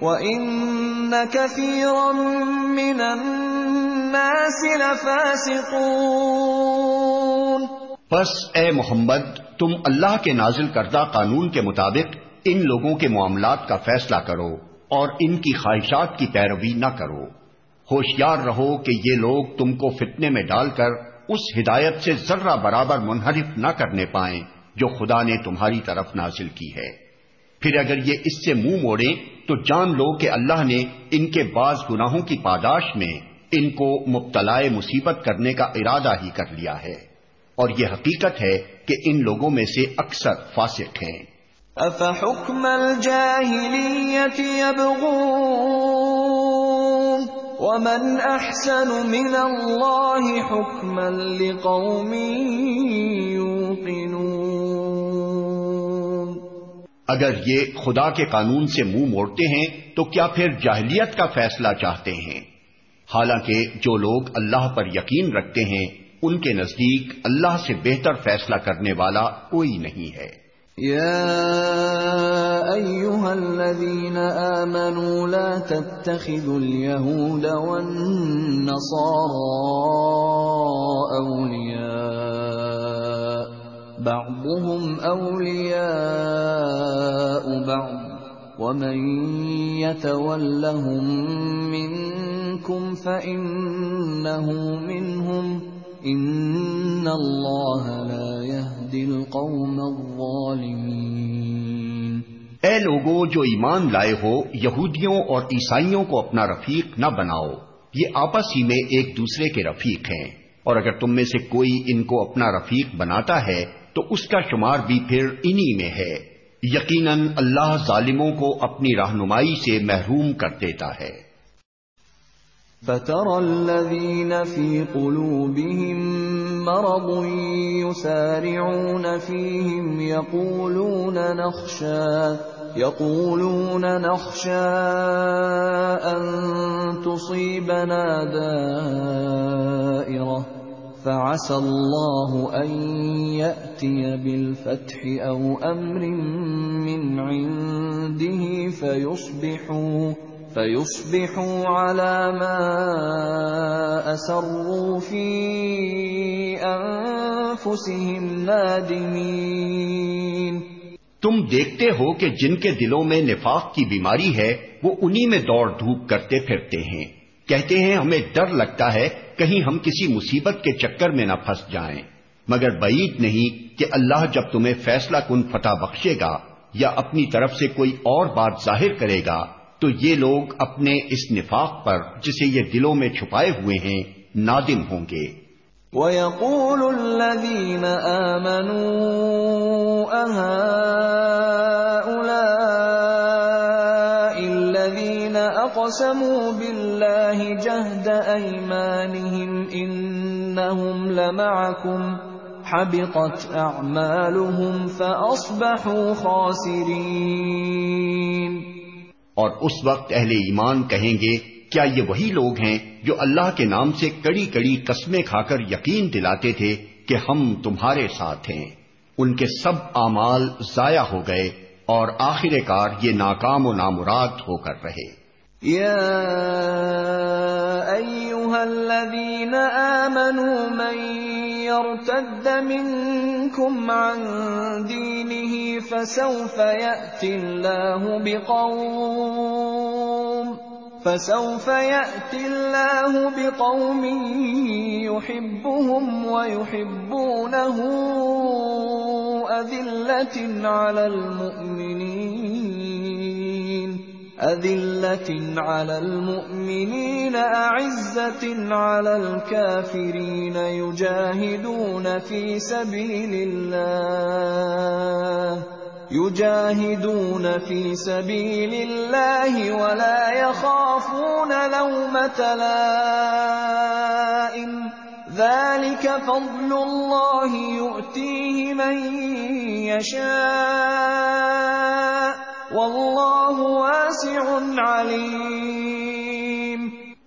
پس
اے محمد تم اللہ کے نازل کردہ قانون کے مطابق ان لوگوں کے معاملات کا فیصلہ کرو اور ان کی خواہشات کی پیروی نہ کرو ہوشیار رہو کہ یہ لوگ تم کو فتنے میں ڈال کر اس ہدایت سے ذرہ برابر منحرف نہ کرنے پائیں جو خدا نے تمہاری طرف نازل کی ہے پھر اگر یہ اس سے منہ موڑے تو جان لو کہ اللہ نے ان کے بعض گناہوں کی پاداش میں ان کو مبتلا مصیبت کرنے کا ارادہ ہی کر لیا ہے اور یہ حقیقت ہے کہ ان لوگوں میں سے اکثر فاسق ہیں افحکم
الجاہلیت یبغون ومن احسن من اللہ حکما لقوم یوقنون
اگر یہ خدا کے قانون سے منہ موڑتے ہیں تو کیا پھر جاہلیت کا فیصلہ چاہتے ہیں حالانکہ جو لوگ اللہ پر یقین رکھتے ہیں ان کے نزدیک اللہ سے بہتر فیصلہ کرنے والا کوئی نہیں ہے
بعضهم أولياء بعض ومن يتولهم منكم فإنه منهم إن الله لا يهدي القوم
الظالمين اے لوگو جو ایمان لائے ہو یہودیوں اور عیسائیوں کو اپنا رفیق نہ بناؤ یہ آپس ہی میں ایک دوسرے کے رفیق ہیں اور اگر تم میں سے کوئی ان کو اپنا رفیق بناتا ہے تو اس کا شمار بھی پھر انہی میں ہے یقیناً اللہ ظالموں کو اپنی رہنمائی سے محروم کر دیتا ہے
فَتَرَ الَّذِينَ فِي قُلُوبِهِمْ مَرَضٌ يُسَارِعُونَ فِيهِمْ يَقُولُونَ نَخْشَا يَقُولُونَ نَخْشَا أَن تُصِيبَنَا دَائِرَةً فعسى الله أن يأتي بالفتح أو أمر من عنده فيصبحوا فيصبحوا على ما أسروا في أنفسهم نادمين
تم دیکھتے ہو کہ جن کے دلوں میں نفاق کی بیماری ہے وہ انہی میں دوڑ دھوپ کرتے پھرتے ہیں کہتے ہیں ہمیں ڈر لگتا ہے کہیں ہم کسی مصیبت کے چکر میں نہ پھنس جائیں مگر بعید نہیں کہ اللہ جب تمہیں فیصلہ کن فتح بخشے گا یا اپنی طرف سے کوئی اور بات ظاہر کرے گا تو یہ لوگ اپنے اس نفاق پر جسے یہ دلوں میں چھپائے ہوئے ہیں نادم ہوں گے
وَيَقُولُ الَّذِينَ آمَنُوا أَهَا وَأَقْسَمُوا بِاللَّهِ جَهْدَ أَيْمَانِهِمْ إِنَّهُمْ لَمَعَكُمْ حَبِطَتْ أَعْمَالُهُمْ فَأَصْبَحُوا خَاسِرِينَ
اور اس وقت اہل ایمان کہیں گے کیا یہ وہی لوگ ہیں جو اللہ کے نام سے کڑی کڑی قسمیں کھا کر یقین دلاتے تھے کہ ہم تمہارے ساتھ ہیں ان کے سب اعمال ضائع ہو گئے اور آخر کار یہ ناکام و نامراد ہو کر رہے
عن دينه فسوف ياتي الله بقوم فسوف ياتي الله بقوم يحبهم ويحبونه اذله على المؤمنين على على المؤمنين الكافرين يجاهدون في سبيل الله يجاهدون في سبيل الله ولا يخافون لومة لائم ذلك فضل الله يؤتيه من يشاء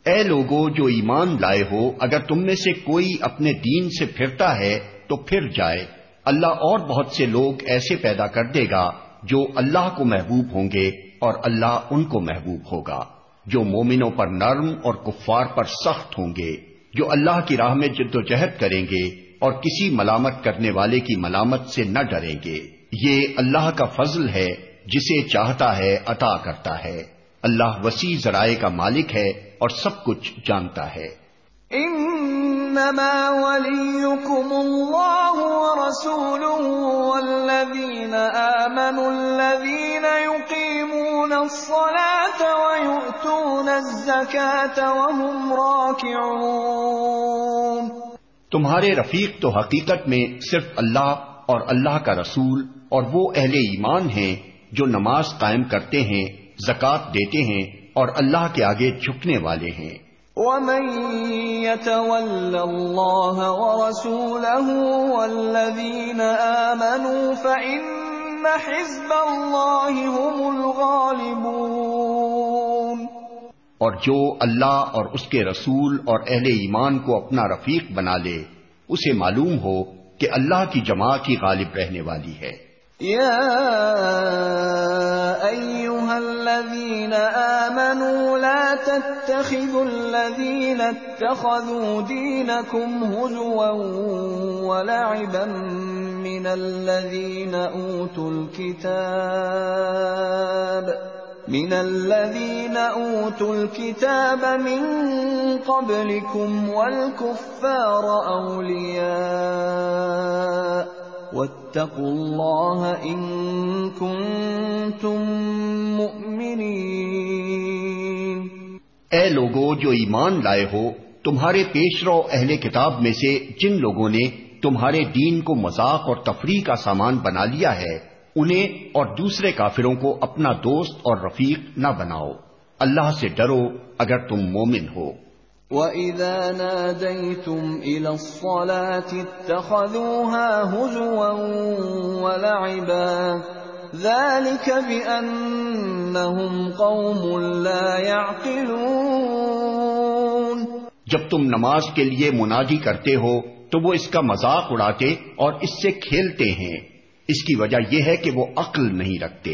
اے لوگو جو ایمان لائے ہو اگر تم میں سے کوئی اپنے دین سے پھرتا ہے تو پھر جائے اللہ اور بہت سے لوگ ایسے پیدا کر دے گا جو اللہ کو محبوب ہوں گے اور اللہ ان کو محبوب ہوگا جو مومنوں پر نرم اور کفار پر سخت ہوں گے جو اللہ کی راہ میں جد و جہد کریں گے اور کسی ملامت کرنے والے کی ملامت سے نہ ڈریں گے یہ اللہ کا فضل ہے جسے چاہتا ہے عطا کرتا ہے اللہ وسیع ذرائع کا مالک ہے اور سب کچھ جانتا ہے
انما وليكم اللہ ورسوله والذین آمنوا الذین يقیمون الصلاة ویؤتون الزکاة وهم
راکعون تمہارے رفیق تو حقیقت میں صرف اللہ اور اللہ کا رسول اور وہ اہل ایمان ہیں جو نماز قائم کرتے ہیں زکات دیتے ہیں اور اللہ کے آگے جھکنے والے ہیں اور جو اللہ اور اس کے رسول اور اہل ایمان کو اپنا رفیق بنا لے اسے معلوم ہو کہ اللہ کی جماع کی غالب رہنے والی ہے
يا أيها الذين الذين آمنوا لا تتخذوا اتخذوا دينكم هزوا ولعبا من الذين أوتوا الكتاب من الذين أوتوا الكتاب من قبلكم والكفار أولياء اے
لوگو جو ایمان لائے ہو تمہارے پیش رو اہل کتاب میں سے جن لوگوں نے تمہارے دین کو مذاق اور تفریح کا سامان بنا لیا ہے انہیں اور دوسرے کافروں کو اپنا دوست اور رفیق نہ بناؤ اللہ سے ڈرو اگر تم مومن ہو
وَإِذَا نَادَيْتُمْ إِلَى الصَّلَاةِ اتَّخَذُوهَا هُزُوًا وَلَعِبًا ذَلِكَ بِأَنَّهُمْ قَوْمٌ لَا يَعْقِلُونَ
جب تم نماز کے لیے منادی کرتے ہو تو وہ اس کا مذاق اڑاتے اور اس سے کھیلتے ہیں اس کی وجہ یہ ہے کہ وہ عقل نہیں رکھتے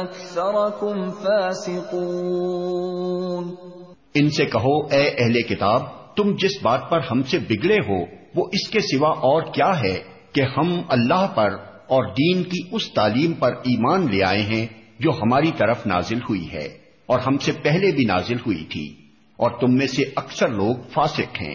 اکثرکم فاسقون
ان سے کہو اے اہل کتاب تم جس بات پر ہم سے بگڑے ہو وہ اس کے سوا اور کیا ہے کہ ہم اللہ پر اور دین کی اس تعلیم پر ایمان لے آئے ہیں جو ہماری طرف نازل ہوئی ہے اور ہم سے پہلے بھی نازل ہوئی تھی اور تم میں سے اکثر لوگ فاسق ہیں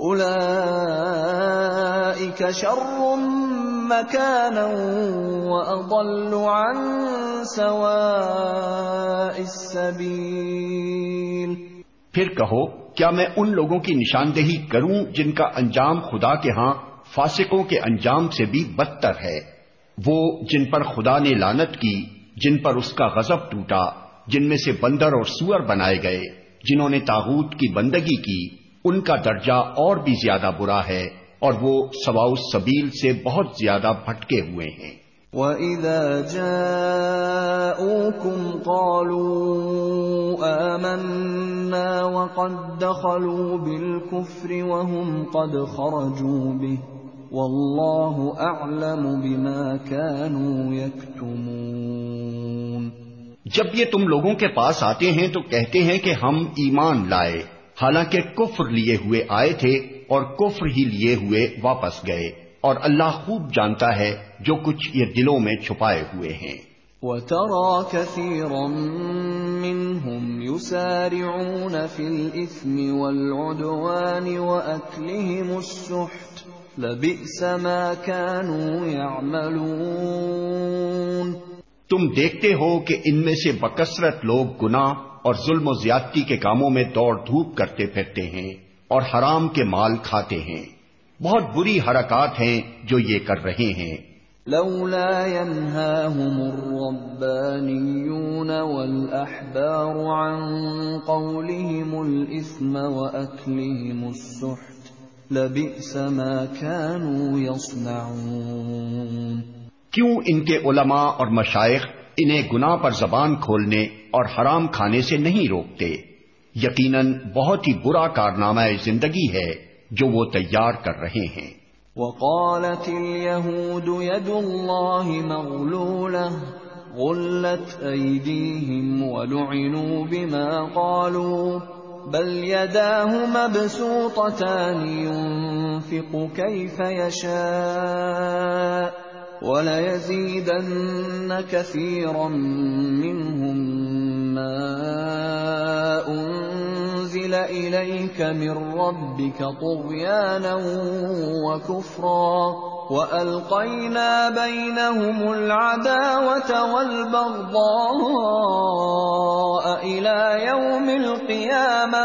شر عن
السبيل پھر کہو کیا میں ان لوگوں کی نشاندہی کروں جن کا انجام خدا کے ہاں فاسقوں کے انجام سے بھی بدتر ہے وہ جن پر خدا نے لانت کی جن پر اس کا غضب ٹوٹا جن میں سے بندر اور سور بنائے گئے جنہوں نے تاغوت کی بندگی کی ان کا درجہ اور بھی زیادہ برا ہے اور وہ سواؤ سبیل سے بہت زیادہ بھٹکے ہوئے ہیں
وَإِذَا جَاءُوكُمْ قَالُوا آمَنَّا وَقَدْ دَخَلُوا بِالْكُفْرِ وَهُمْ قَدْ خَرَجُوا بِهِ
وَاللَّهُ أَعْلَمُ بِمَا كَانُوا يَكْتُمُونَ جب یہ تم لوگوں کے پاس آتے ہیں تو کہتے ہیں کہ ہم ایمان لائے حالانکہ کفر لیے ہوئے آئے تھے اور کفر ہی لیے ہوئے واپس گئے اور اللہ خوب جانتا ہے جو کچھ یہ دلوں میں چھپائے ہوئے ہیں
وَتَرَا كَثِيرًا مِّنْهُمْ يُسَارِعُونَ فِي الْإِثْمِ وَالْعُدْوَانِ وَأَكْلِهِمُ السُّحْتِ لَبِئْسَ مَا كَانُوا يَعْمَلُونَ
تم دیکھتے ہو کہ ان میں سے بکثرت لوگ گناہ اور ظلم و زیادتی کے کاموں میں دوڑ دھوپ کرتے پھرتے ہیں اور حرام کے مال کھاتے ہیں بہت بری حرکات ہیں جو یہ کر رہے ہیں
لولا ينهاهم الربانيون والأحبار عن قولهم الإثم وأكلهم السحت لبئس ما كانوا
يصنعون کیوں ان کے علماء اور مشائخ انہیں گنا پر زبان کھولنے اور حرام کھانے سے نہیں روکتے یقیناً بہت ہی برا کارنامہ زندگی ہے جو وہ تیار کر رہے ہیں
كيف يشاء وَلَيَزِيدَنَّ كَثِيرًا أُنزِلَ إِلَيْكَ ول طُغْيَانًا وَكُفْرًا وَأَلْقَيْنَا بَيْنَهُمُ الْعَدَاوَةَ وَالْبَغْضَاءَ ں يَوْمِ الْقِيَامَةِ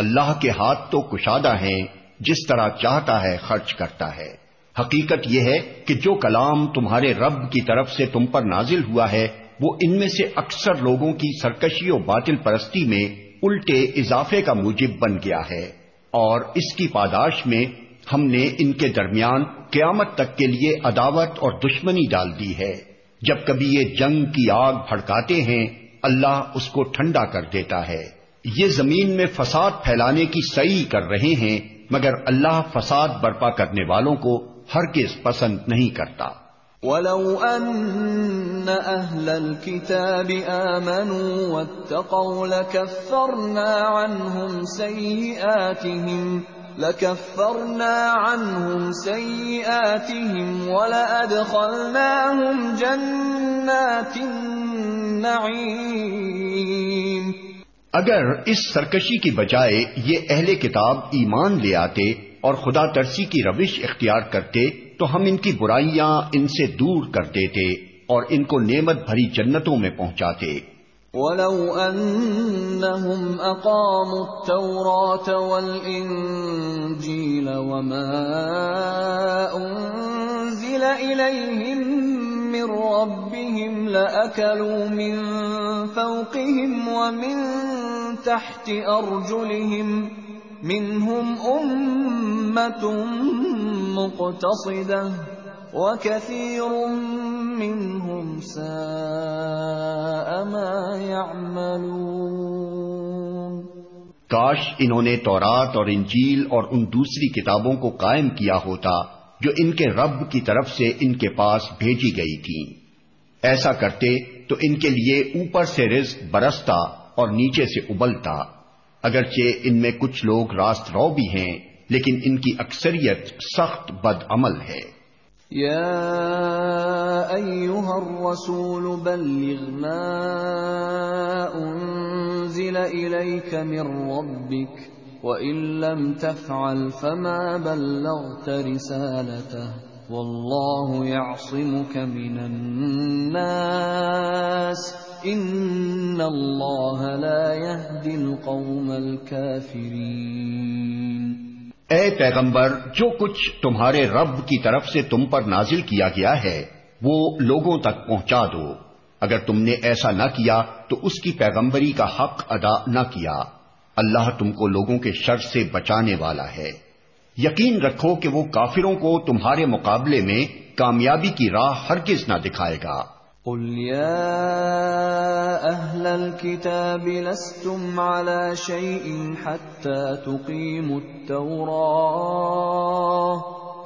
اللہ کے ہاتھ تو کشادہ ہیں جس طرح چاہتا ہے خرچ کرتا ہے حقیقت یہ ہے کہ جو کلام تمہارے رب کی طرف سے تم پر نازل ہوا ہے وہ ان میں سے اکثر لوگوں کی سرکشی و باطل پرستی میں الٹے اضافے کا موجب بن گیا ہے اور اس کی پاداش میں ہم نے ان کے درمیان قیامت تک کے لیے عداوت اور دشمنی ڈال دی ہے جب کبھی یہ جنگ کی آگ بھڑکاتے ہیں اللہ اس کو ٹھنڈا کر دیتا ہے یہ زمین میں فساد پھیلانے کی سعی کر رہے ہیں مگر اللہ فساد برپا کرنے والوں کو ہر کس پسند نہیں کرتا
آمَنُوا سئی لَكَفَّرْنَا عَنْهُمْ سَيِّئَاتِهِمْ لَكَفَّرْنَا عَنْهُمْ سَيِّئَاتِهِمْ وَلَأَدْخَلْنَاهُمْ جَنَّاتِ
النَّعِيمِ اگر اس سرکشی کی بجائے یہ اہل کتاب ایمان لے آتے اور خدا ترسی کی روش اختیار کرتے تو ہم ان کی برائیاں ان سے دور کر دیتے اور ان کو نعمت بھری جنتوں میں پہنچاتے
وَلَوْ أَنَّهُمْ أَقَامُوا التَّوْرَاةَ وَالْإِنجِيلَ وَمَا أُنزِلَ إِلَيْهِمْ من ربهم لأكلوا من فوقهم ومن تحت أرجلهم منهم أمة مقتصدة وكثير منهم ساء ما يعملون
کاش انہوں نے تورات اور انجیل اور ان دوسری کتابوں کو قائم کیا ہوتا جو ان کے رب کی طرف سے ان کے پاس بھیجی گئی تھی ایسا کرتے تو ان کے لیے اوپر سے رزق برستا اور نیچے سے ابلتا اگرچہ ان میں کچھ لوگ راست رو بھی ہیں لیکن ان کی اکثریت سخت بد عمل ہے
یا الرسول بلغ ما انزل الیک من ربک اے پیغمبر
جو کچھ تمہارے رب کی طرف سے تم پر نازل کیا گیا ہے وہ لوگوں تک پہنچا دو اگر تم نے ایسا نہ کیا تو اس کی پیغمبری کا حق ادا نہ کیا اللہ تم کو لوگوں کے شر سے بچانے والا ہے یقین رکھو کہ وہ کافروں کو تمہارے مقابلے میں کامیابی کی راہ ہرگز نہ دکھائے گا قل
الكتاب لستم على حتى تقيموا تم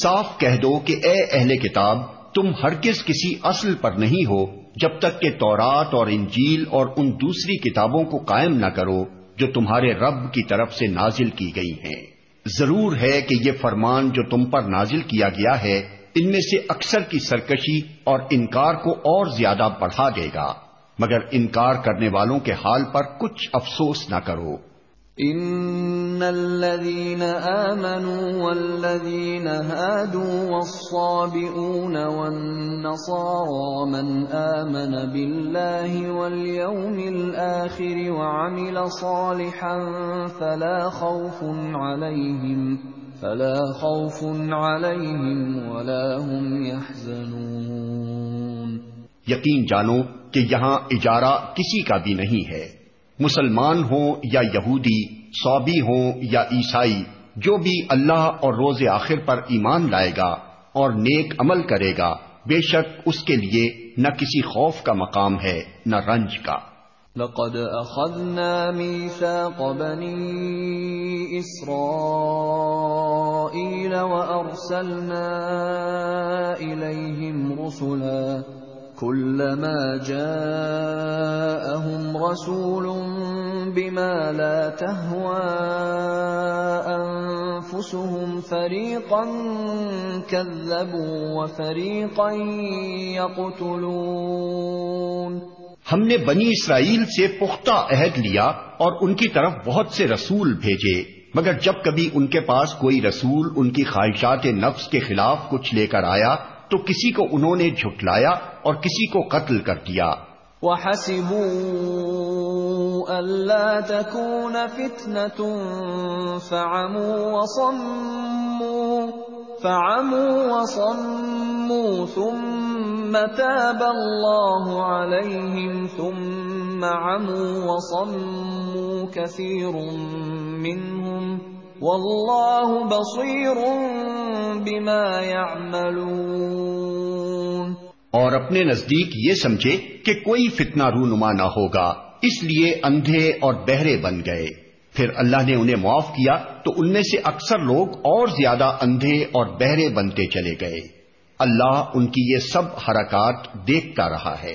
صاف کہہ دو کہ اے اہل کتاب تم ہرگز کسی اصل پر نہیں ہو جب تک کہ تورات اور انجیل اور ان دوسری کتابوں کو قائم نہ کرو جو تمہارے رب کی طرف سے نازل کی گئی ہیں ضرور ہے کہ یہ فرمان جو تم پر نازل کیا گیا ہے ان میں سے اکثر کی سرکشی اور انکار کو اور زیادہ بڑھا دے گا مگر انکار کرنے والوں کے حال پر کچھ افسوس نہ کرو والذين
هادوا والصابئون والنصارى من امن خوف عليهم ولا
هم يحزنون یقین جانو کہ یہاں اجارہ کسی کا بھی نہیں ہے مسلمان ہوں یا یہودی صوبی ہوں یا عیسائی جو بھی اللہ اور روز آخر پر ایمان لائے گا اور نیک عمل کرے گا بے شک اس کے لیے نہ کسی خوف کا مقام ہے نہ رنج کا
لقد اخذنا ميثاق بني اسرائيل وارسلنا اليهم كلما جاءهم رسول بما لا تهوى فريقا كذبوا وفريقا يقتلون
ہم نے بنی اسرائیل سے پختہ عہد لیا اور ان کی طرف بہت سے رسول بھیجے مگر جب کبھی ان کے پاس کوئی رسول ان کی خواہشات نفس کے خلاف کچھ لے کر آیا تو کسی کو انہوں نے جھٹلایا اور کسی کو قتل کر دیا
وہ ہسیم اللہ تک نت ن تم سامو سم ساموں سم تب اللہ علیہ سم کسی واللہ بصیر
بما يعملون اور اپنے نزدیک یہ سمجھے کہ کوئی فتنہ رونما نہ ہوگا اس لیے اندھے اور بہرے بن گئے پھر اللہ نے انہیں معاف کیا تو ان میں سے اکثر لوگ اور زیادہ اندھے اور بہرے بنتے چلے گئے اللہ ان کی یہ سب حرکات دیکھتا رہا ہے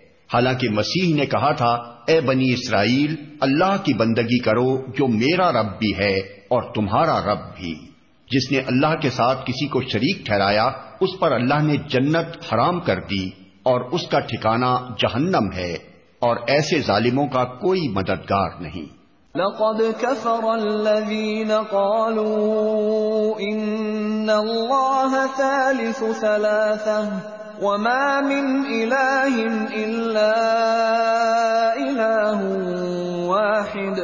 حالانکہ مسیح نے کہا تھا اے بنی اسرائیل اللہ کی بندگی کرو جو میرا رب بھی ہے اور تمہارا رب بھی جس نے اللہ کے ساتھ کسی کو شریک ٹھہرایا اس پر اللہ نے جنت حرام کر دی اور اس کا ٹھکانہ جہنم ہے اور ایسے ظالموں کا کوئی مددگار نہیں
لقد كفر الذين قالوا ثالث وما من اله الا اله واحد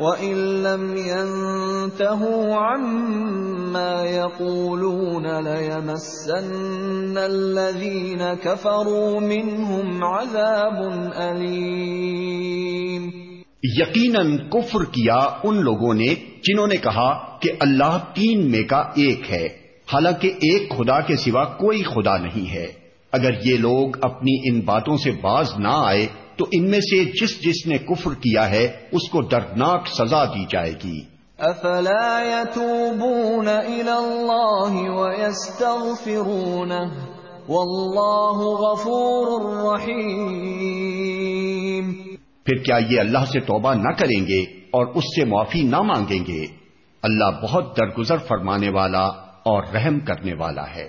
وان لم ينتهوا عما يقولون ليمسن الذين كفروا منهم عذاب اليم
یقیناً کفر کیا ان لوگوں نے جنہوں نے کہا کہ اللہ تین میں کا ایک ہے حالانکہ ایک خدا کے سوا کوئی خدا نہیں ہے اگر یہ لوگ اپنی ان باتوں سے باز نہ آئے تو ان میں سے جس جس نے کفر کیا ہے اس کو دردناک سزا دی جائے گی
افلا يتوبون الى اللہ واللہ غفور رحیم
پھر کیا یہ اللہ سے توبہ نہ کریں گے اور اس سے معافی نہ مانگیں گے اللہ بہت درگزر فرمانے والا اور رحم کرنے والا ہے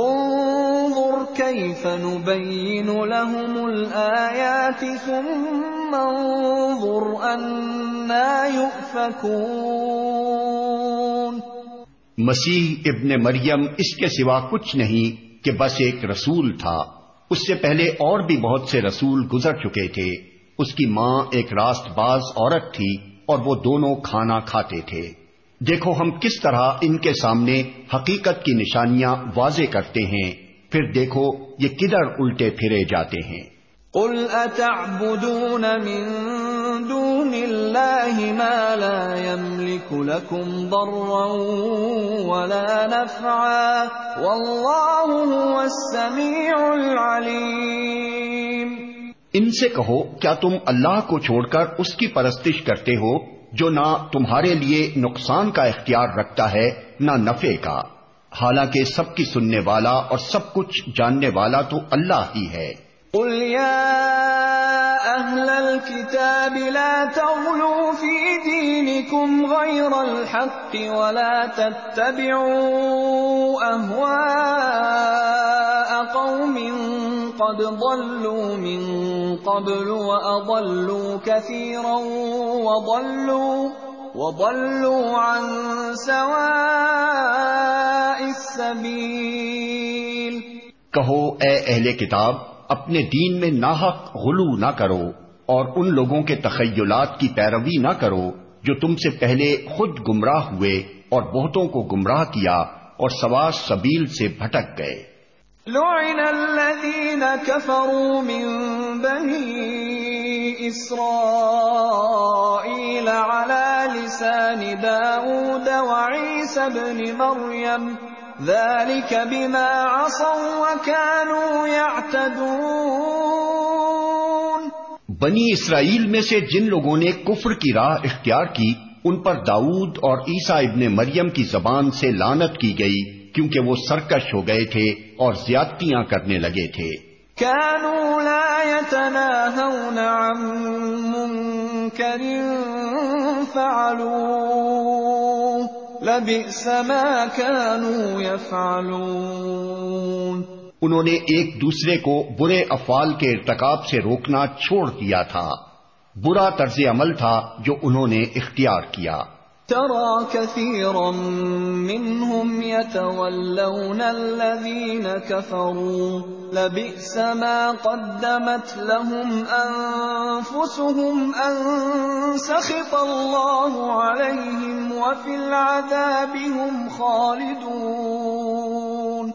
انظر انظر كيف نبين لهم الآيات ثم أنا يؤفكون
مسیح ابن مریم اس کے سوا کچھ نہیں کہ بس ایک رسول تھا اس سے پہلے اور بھی بہت سے رسول گزر چکے تھے اس کی ماں ایک راست باز عورت تھی اور وہ دونوں کھانا کھاتے تھے دیکھو ہم کس طرح ان کے سامنے حقیقت کی نشانیاں واضح کرتے ہیں پھر دیکھو یہ کدھر الٹے پھرے جاتے ہیں
قل اتعبدون من دون اللہ ما لا يملك لكم ضرا ولا نفعا واللہ هو السمیع
العلیم ان سے کہو کیا تم اللہ کو چھوڑ کر اس کی پرستش کرتے ہو جو نہ تمہارے لیے نقصان کا اختیار رکھتا ہے نہ نفے کا حالانکہ سب کی سننے والا اور سب کچھ جاننے والا تو اللہ ہی ہے قل یا
اہل الكتاب لا تغلو فی دینکم غیر الحق ولا تتبعوا اہواء قوم قد ضلوا من قبل وأضلوا كثيرا وضلوا وضلوا عن سواء
السبيل کہو اے اہل کتاب اپنے دین میں ناحق غلو نہ کرو اور ان لوگوں کے تخیلات کی پیروی نہ کرو جو تم سے پہلے خود گمراہ ہوئے اور بہتوں کو گمراہ کیا اور سوا سبیل سے بھٹک گئے
لعن الذين كفروا من بني على لسان داود وعيسى بن مريم ذلك بما عصوا وكانوا
يعتدون بنی اسرائیل میں سے جن لوگوں نے کفر کی راہ اختیار کی ان پر داود اور عیسیٰ ابن مریم کی زبان سے لانت کی گئی کیونکہ وہ سرکش ہو گئے تھے اور زیادتیاں کرنے لگے تھے
كانوا لا يتناهون عن منكر فعلوه
لبئس ما كانوا يفعلون انہوں نے ایک دوسرے کو برے افعال کے ارتکاب سے روکنا چھوڑ دیا تھا برا طرز عمل تھا جو انہوں نے اختیار کیا
ترى كثيرا منهم يتولون الذين كفروا لبئس ما قدمت لهم أنفسهم أن سخط الله عليهم وفي العذاب هم خالدون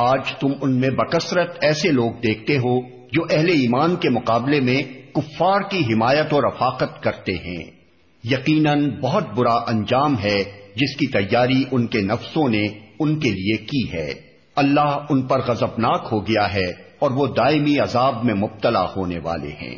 آج تم ان میں بکثرت ایسے لوگ دیکھتے ہو جو اہل ایمان کے مقابلے میں کفار کی حمایت و رفاقت کرتے ہیں یقیناً بہت برا انجام ہے جس کی تیاری ان کے نفسوں نے ان کے لیے کی ہے اللہ ان پر غضبناک ہو گیا ہے اور وہ دائمی عذاب میں مبتلا ہونے والے ہیں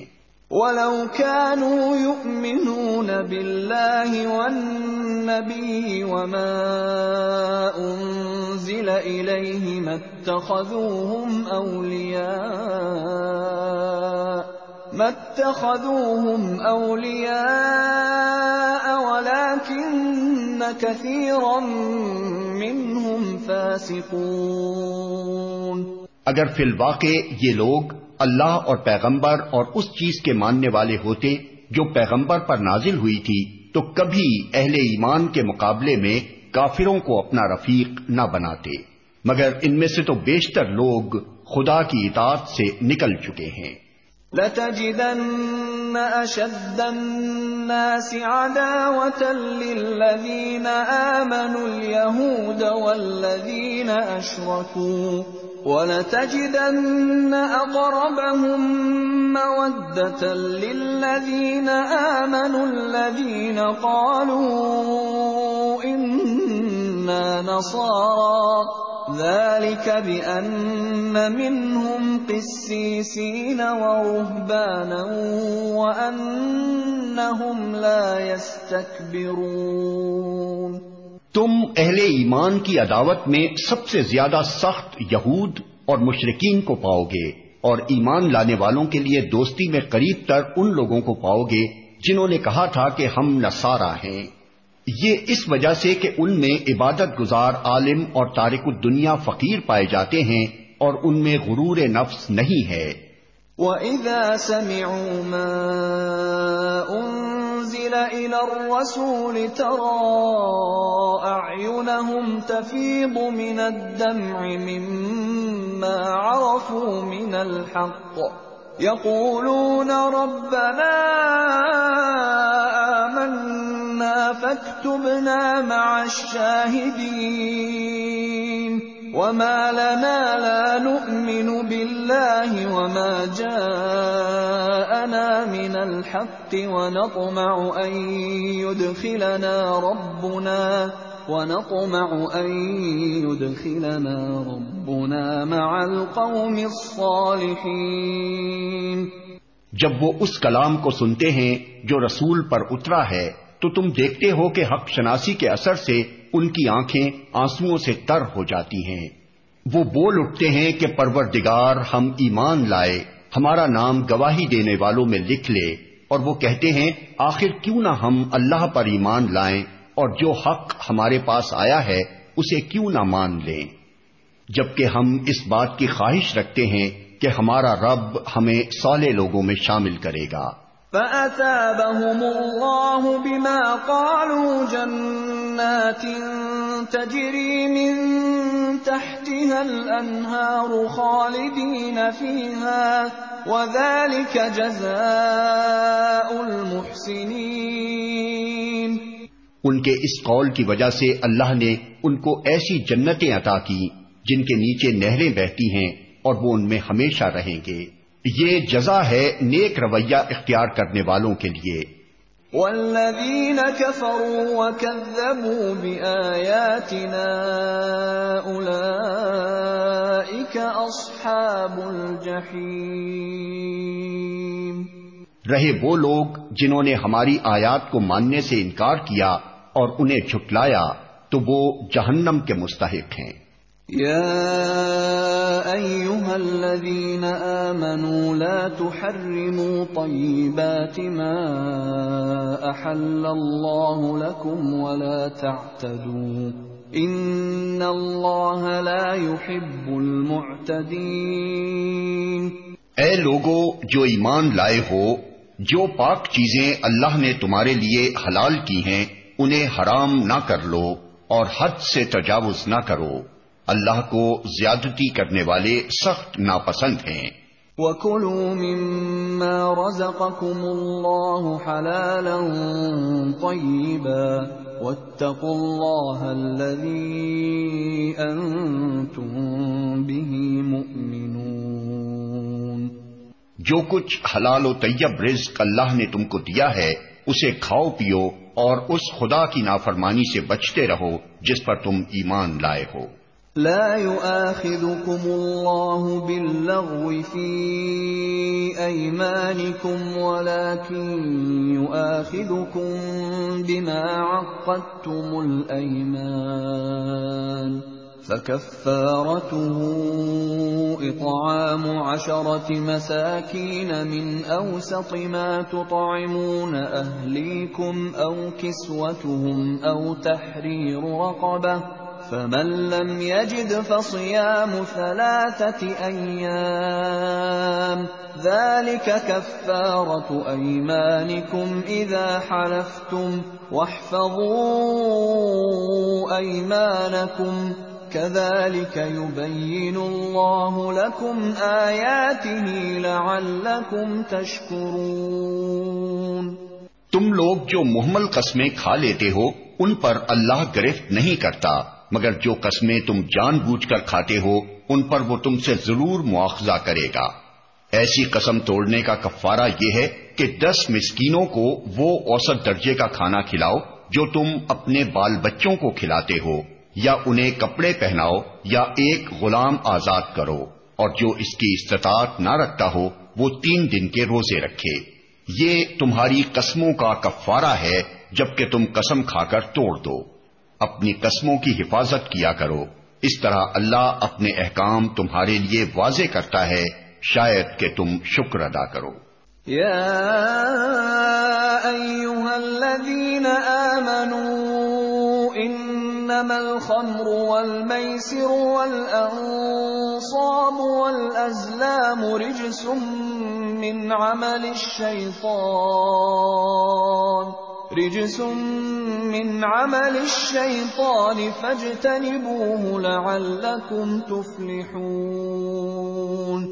وَلَوْ كَانُوا يُؤْمِنُونَ بِاللَّهِ وَالنَّبِيِّ وَمَا أُنزِلَ إِلَيْهِ مَا اتَّخَذُوهُمْ أَوْلِيَاءَ اگر فی
الواقع یہ لوگ اللہ اور پیغمبر اور اس چیز کے ماننے والے ہوتے جو پیغمبر پر نازل ہوئی تھی تو کبھی اہل ایمان کے مقابلے میں کافروں کو اپنا رفیق نہ بناتے مگر ان میں سے تو بیشتر لوگ خدا کی اطاعت سے نکل چکے ہیں
لَتَجِدَنَّ أَشَدَّ النَّاسِ عَدَاوَةً لِّلَّذِينَ آمَنُوا الْيَهُودَ وَالَّذِينَ أَشْرَكُوا وَلَتَجِدَنَّ أَقْرَبَهُم مَّوَدَّةً لِّلَّذِينَ آمَنُوا الَّذِينَ قَالُوا إِنَّا نَصَارَىٰ تم اہل
ایمان کی عداوت میں سب سے زیادہ سخت یہود اور مشرقین کو پاؤ گے اور ایمان لانے والوں کے لیے دوستی میں قریب تر ان لوگوں کو پاؤ گے جنہوں نے کہا تھا کہ ہم نسارا ہیں یہ اس وجہ سے کہ ان میں عبادت گزار عالم اور تارک الدنیا فقیر پائے جاتے ہیں اور ان میں غرور نفس نہیں ہے
وَإِذَا سَمِعُوا مَا أُنزِلَ إِلَى الرَّسُولِ تَرَى أَعْيُنَهُمْ تَفِيضُ مِنَ الدَّمْعِ مِمَّا عَرَفُوا مِنَ الْحَقِّ يَقُولُونَ رَبَّنَا آمَنَّا فاكتبنا مع الشاهدين وما لنا لا نؤمن بالله وما جاءنا من الحق ونطمع أن يدخلنا ربنا ونطمع أن يدخلنا
ربنا مع القوم الصالحين جب وہ اس کلام کو سنتے ہیں جو رسول پر اترا ہے تو تم دیکھتے ہو کہ حق شناسی کے اثر سے ان کی آنکھیں آنسوؤں سے تر ہو جاتی ہیں وہ بول اٹھتے ہیں کہ پروردگار ہم ایمان لائے ہمارا نام گواہی دینے والوں میں لکھ لے اور وہ کہتے ہیں آخر کیوں نہ ہم اللہ پر ایمان لائیں اور جو حق ہمارے پاس آیا ہے اسے کیوں نہ مان لیں جبکہ ہم اس بات کی خواہش رکھتے ہیں کہ ہمارا رب ہمیں سولے لوگوں میں شامل کرے گا
فَأَثَابَهُمُ اللَّهُ بِمَا قَالُوا جَنَّاتٍ تَجْرِي مِن تَحْتِهَا الْأَنْهَارُ خَالِدِينَ فِيهَا وَذَلِكَ جَزَاءُ الْمُحْسِنِينَ
ان کے اس قول کی وجہ سے اللہ نے ان کو ایسی جنتیں عطا کی جن کے نیچے نہریں بہتی ہیں اور وہ ان میں ہمیشہ رہیں گے یہ جزا ہے نیک رویہ اختیار کرنے والوں کے لیے
والذین بآیاتنا اصحاب الجحیم
رہے وہ لوگ جنہوں نے ہماری آیات کو ماننے سے انکار کیا اور انہیں جھٹلایا تو وہ جہنم کے مستحق ہیں
المعتدين
اے لوگو جو ایمان لائے ہو جو پاک چیزیں اللہ نے تمہارے لیے حلال کی ہیں انہیں حرام نہ کر لو اور حد سے تجاوز نہ کرو اللہ کو زیادتی کرنے والے سخت ناپسند ہیں
وَكُلُوا مِمَّا رَزَقَكُمُ اللَّهُ حَلَالًا طَيِّبًا وَاتَّقُوا اللَّهَ الَّذِي أَنْتُمْ
بِهِ مُؤْمِنُونَ جو کچھ حلال و طیب رزق اللہ نے تم کو دیا ہے اسے کھاؤ پیو اور اس خدا کی نافرمانی سے بچتے رہو جس پر تم ایمان لائے ہو
لا يؤاخذكم الله باللغو في ايمانكم ولكن يؤاخذكم بما عقدتم الايمان فكفارته اطعام عشرة مساكين من اوسط ما تطعمون اهليكم او كسوتهم او تحرير رقبه فمن لم يجد فصيام ثلاثة أيام ذلك كفارة أيمانكم إذا حلفتم واحفظوا أيمانكم كذلك يبين الله لكم آياته
لعلكم تشكرون تم لوگ جو محمل قسمیں کھا لیتے ہو ان پر اللہ گرفت نہیں کرتا مگر جو قسمیں تم جان بوجھ کر کھاتے ہو ان پر وہ تم سے ضرور مواخذہ کرے گا ایسی قسم توڑنے کا کفارہ یہ ہے کہ دس مسکینوں کو وہ اوسط درجے کا کھانا کھلاؤ جو تم اپنے بال بچوں کو کھلاتے ہو یا انہیں کپڑے پہناؤ یا ایک غلام آزاد کرو اور جو اس کی استطاعت نہ رکھتا ہو وہ تین دن کے روزے رکھے یہ تمہاری قسموں کا کفارہ ہے جبکہ تم قسم کھا کر توڑ دو اپنی قسموں کی حفاظت کیا کرو اس طرح اللہ اپنے احکام تمہارے لیے واضح کرتا ہے شاید کہ تم شکر ادا کرو
یا ایوہا الذین آمنوا انما الخمر والمیسر والانصام والازلام رجس من عمل الشیطان رجس من عمل فاجتنبوه لعلكم تفلحون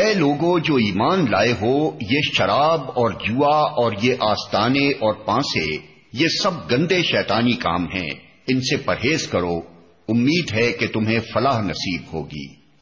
اے لوگو جو ایمان لائے ہو یہ شراب اور جوا اور یہ آستانے اور پانسے یہ سب گندے شیطانی کام ہیں ان سے پرہیز کرو امید ہے کہ تمہیں فلاح نصیب ہوگی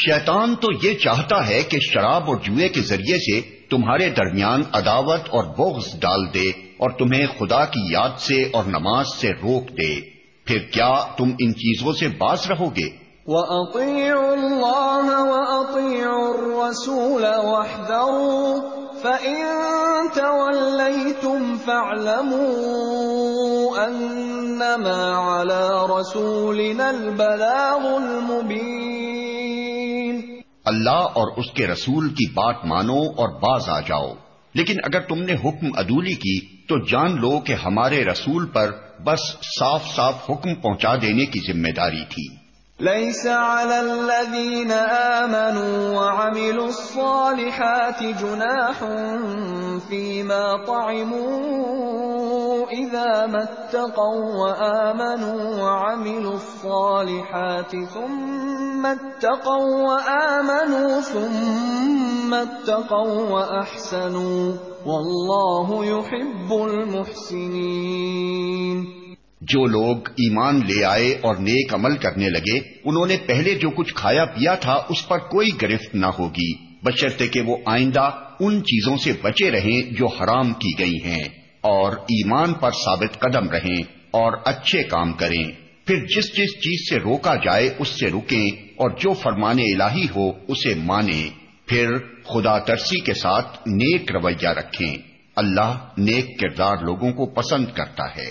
شیطان تو یہ چاہتا ہے کہ شراب اور جوئے کے ذریعے سے تمہارے درمیان عداوت اور بغض ڈال دے اور تمہیں خدا کی یاد سے اور نماز سے روک دے پھر کیا تم ان چیزوں سے باز رہو گے
وَأَطِيعُوا اللَّهَ وَأَطِيعُوا الرَّسُولَ وَاحْذَرُوا فَإِن تَوَلَّيْتُمْ فَاعْلَمُوا أَنَّمَا عَلَى رَسُولِنَا الْبَلَاغُ الْمُبِينَ
اللہ اور اس کے رسول کی بات مانو اور باز آ جاؤ لیکن اگر تم نے حکم عدولی کی تو جان لو کہ ہمارے رسول پر بس صاف صاف حکم پہنچا دینے کی ذمہ داری تھی
ليس على الذين لین آ مالی خط نیم پائمو اد مت وآمنوا وعملوا الصالحات ثم اتقوا وآمنوا ثم اتقوا وأحسنوا والله يحب المحسنين
جو لوگ ایمان لے آئے اور نیک عمل کرنے لگے انہوں نے پہلے جو کچھ کھایا پیا تھا اس پر کوئی گرفت نہ ہوگی بشرتے کہ وہ آئندہ ان چیزوں سے بچے رہیں جو حرام کی گئی ہیں اور ایمان پر ثابت قدم رہیں اور اچھے کام کریں پھر جس جس چیز سے روکا جائے اس سے رکیں اور جو فرمانے الہی ہو اسے مانے پھر خدا ترسی کے ساتھ نیک رویہ رکھیں اللہ نیک کردار لوگوں کو پسند کرتا ہے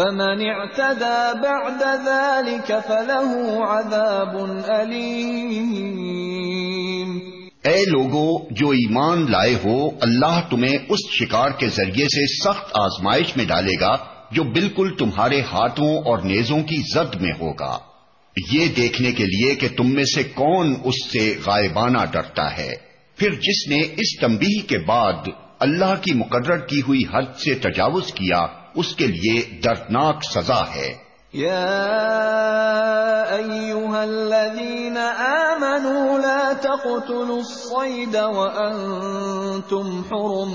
فمن اعتدى بعد ذلك فله عذاب
اے لوگو جو ایمان لائے ہو اللہ تمہیں اس شکار کے ذریعے سے سخت آزمائش میں ڈالے گا جو بالکل تمہارے ہاتھوں اور نیزوں کی زد میں ہوگا یہ دیکھنے کے لیے کہ تم میں سے کون اس سے غائبانہ ڈرتا ہے پھر جس نے اس تمبی کے بعد اللہ کی مقرر کی ہوئی حد سے تجاوز کیا اس کے لیے دردناک سزا ہے
يا الذين یوں لا تقتلوا الصيد تم حرم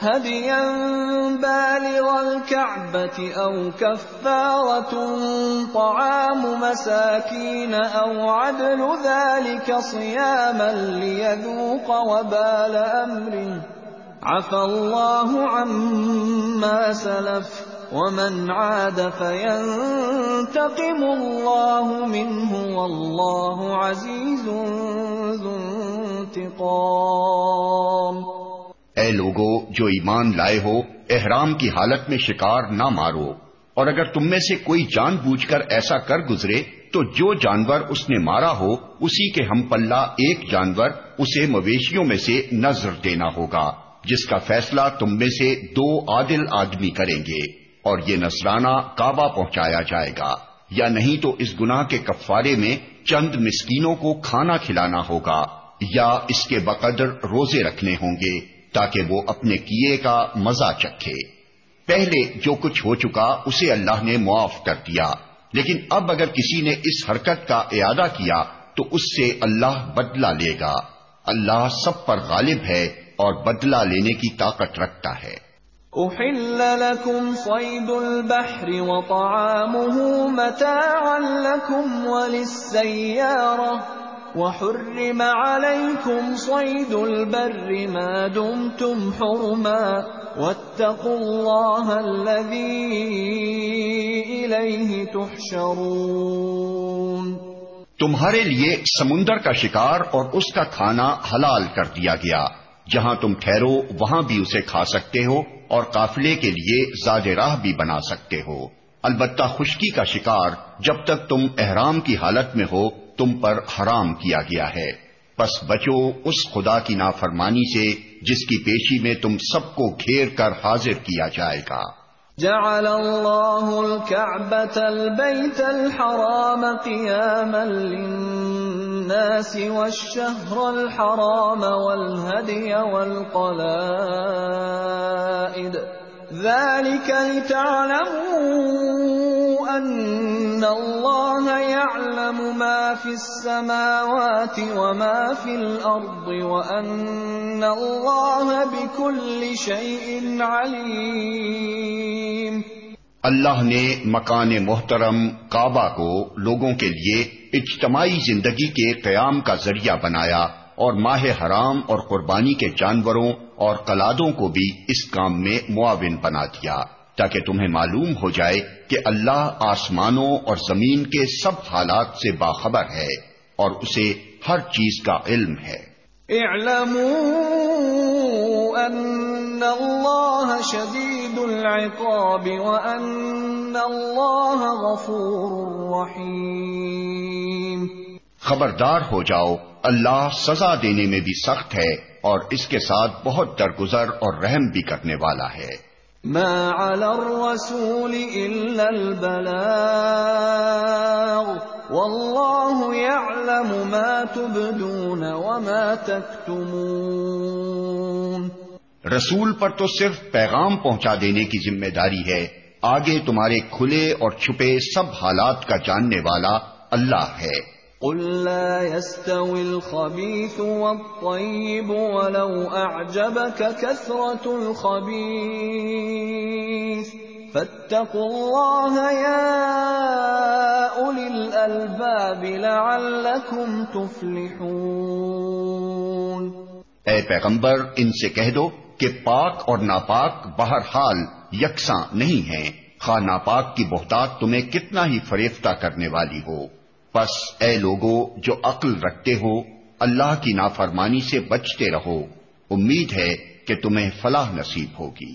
هَدْيًا بَالِغَ الْكَعْبَةِ أَوْ كَفَّارَةٌ طَعَامُ مَسَاكِينَ أَوْ عَدْلُ ذَلِكَ صِيَامًا لِيَذُوقَ وَبَالَ أَمْرِهِ عَفَى اللَّهُ عَمَّا سلف وَمَنْ عَادَ فَيَنْتَقِمُ اللَّهُ مِنْهُ وَاللَّهُ عَزِيزٌ
ذُنْتِقَامٌ اے لوگو جو ایمان لائے ہو احرام کی حالت میں شکار نہ مارو اور اگر تم میں سے کوئی جان بوجھ کر ایسا کر گزرے تو جو جانور اس نے مارا ہو اسی کے ہم پلہ ایک جانور اسے مویشیوں میں سے نظر دینا ہوگا جس کا فیصلہ تم میں سے دو عادل آدمی کریں گے اور یہ نذرانہ کعبہ پہنچایا جائے گا یا نہیں تو اس گناہ کے کفارے میں چند مسکینوں کو کھانا کھلانا ہوگا یا اس کے بقدر روزے رکھنے ہوں گے تاکہ وہ اپنے کیے کا مزہ چکھے پہلے جو کچھ ہو چکا اسے اللہ نے معاف کر دیا لیکن اب اگر کسی نے اس حرکت کا اعادہ کیا تو اس سے اللہ بدلہ لے گا اللہ سب پر غالب ہے اور بدلہ لینے کی طاقت رکھتا ہے
احل البحر متاعا تمہارے
لیے سمندر کا شکار اور اس کا کھانا حلال کر دیا گیا جہاں تم ٹھہرو وہاں بھی اسے کھا سکتے ہو اور قافلے کے لیے زاد راہ بھی بنا سکتے ہو البتہ خشکی کا شکار جب تک تم احرام کی حالت میں ہو تم پر حرام کیا گیا ہے پس بچو اس خدا کی نافرمانی سے جس کی پیشی میں تم سب کو گھیر کر حاضر کیا جائے گا
جعل اللہ الكعبة البیت الحرام قیاما للناس والشہر الحرام والہدی والقلائد ذالک لتعلموا ان اللہ
نے مکان محترم کعبہ کو لوگوں کے لیے اجتماعی زندگی کے قیام کا ذریعہ بنایا اور ماہ حرام اور قربانی کے جانوروں اور کلادوں کو بھی اس کام میں معاون بنا دیا تاکہ تمہیں معلوم ہو جائے کہ اللہ آسمانوں اور زمین کے سب حالات سے باخبر ہے اور اسے ہر چیز کا علم ہے
اعلموا ان اللہ اللہ شدید العقاب غفور رحیم
خبردار ہو جاؤ اللہ سزا دینے میں بھی سخت ہے اور اس کے ساتھ بہت درگزر اور رحم بھی کرنے والا ہے
ما على الرسول إلا البلاغ والله يعلم ما تبدون
وما تكتمون رسول پر تو صرف پیغام پہنچا دینے کی ذمہ داری ہے آگے تمہارے کھلے اور چھپے سب حالات کا جاننے والا اللہ ہے
قل لا يستوي الخبيث والطيب ولو اعجبك كثرة الخبيث فاتقوا الله يا اولي الالباب لعلكم تفلحون
اے پیغمبر ان سے کہہ دو کہ پاک اور ناپاک بہرحال یکساں نہیں ہیں خواہ ناپاک کی بہتات تمہیں کتنا ہی فریفتہ کرنے والی ہو پس اے لوگو جو عقل رکھتے ہو اللہ کی نافرمانی سے بچتے رہو امید ہے کہ تمہیں فلاح نصیب ہوگی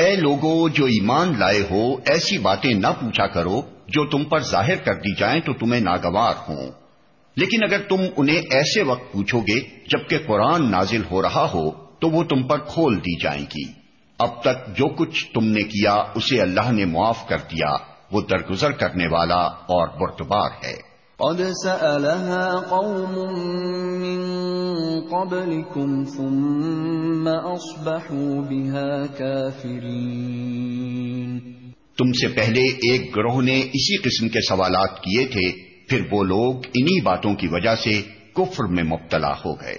اے لوگوں جو ایمان لائے ہو ایسی باتیں نہ پوچھا کرو جو تم پر ظاہر کر دی جائیں تو تمہیں ناگوار ہوں لیکن اگر تم انہیں ایسے وقت پوچھو گے جبکہ قرآن نازل ہو رہا ہو تو وہ تم پر کھول دی جائیں گی اب تک جو کچھ تم نے کیا اسے اللہ نے معاف کر دیا وہ درگزر کرنے والا اور برتبار ہے
سألها قوم من قبلكم ثم أصبحوا بها
تم سے پہلے ایک گروہ نے اسی قسم کے سوالات کیے تھے پھر وہ لوگ انہی باتوں کی وجہ سے کفر میں مبتلا ہو گئے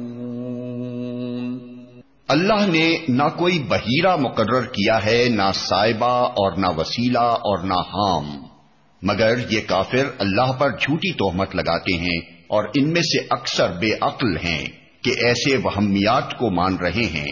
اللہ نے نہ کوئی بہیرہ مقرر کیا ہے نہ سائبہ اور نہ وسیلہ اور نہ حام مگر یہ کافر اللہ پر جھوٹی توہمت لگاتے ہیں اور ان میں سے اکثر بے عقل ہیں کہ ایسے وہمیات کو مان رہے ہیں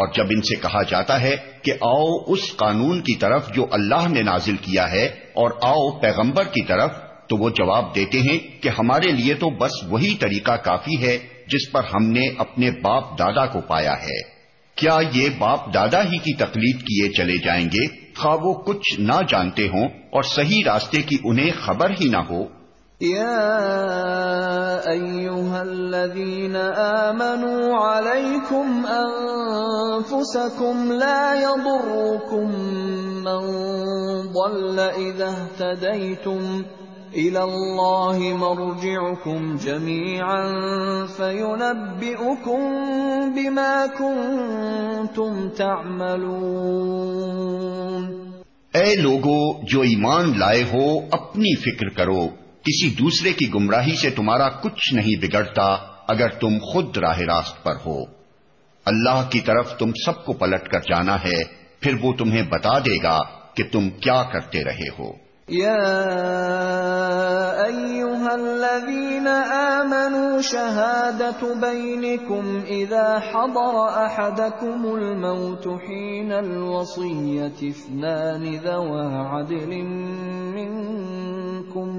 اور جب ان سے کہا جاتا ہے کہ آؤ اس قانون کی طرف جو اللہ نے نازل کیا ہے اور آؤ پیغمبر کی طرف تو وہ جواب دیتے ہیں کہ ہمارے لیے تو بس وہی طریقہ کافی ہے جس پر ہم نے اپنے باپ دادا کو پایا ہے کیا یہ باپ دادا ہی کی تقلید کیے چلے جائیں گے خواہ وہ کچھ نہ جانتے ہوں اور صحیح راستے کی انہیں خبر ہی نہ ہو
يضركم من ضل اذا اهتديتم الى الله مرجعكم جميعا فينبئكم بما كنتم تعملون
اے لوگو جو ایمان لائے ہو اپنی فکر کرو کسی دوسرے کی گمراہی سے تمہارا کچھ نہیں بگڑتا اگر تم خود راہ راست پر ہو اللہ کی طرف تم سب کو پلٹ کر جانا ہے پھر وہ تمہیں بتا دے گا کہ تم کیا کرتے رہے ہو
یا ایوہا الذین آمنوا شہادت بینکم اذا حضر احدکم الموت حین الوصیت اثنان ذوا عدل منکم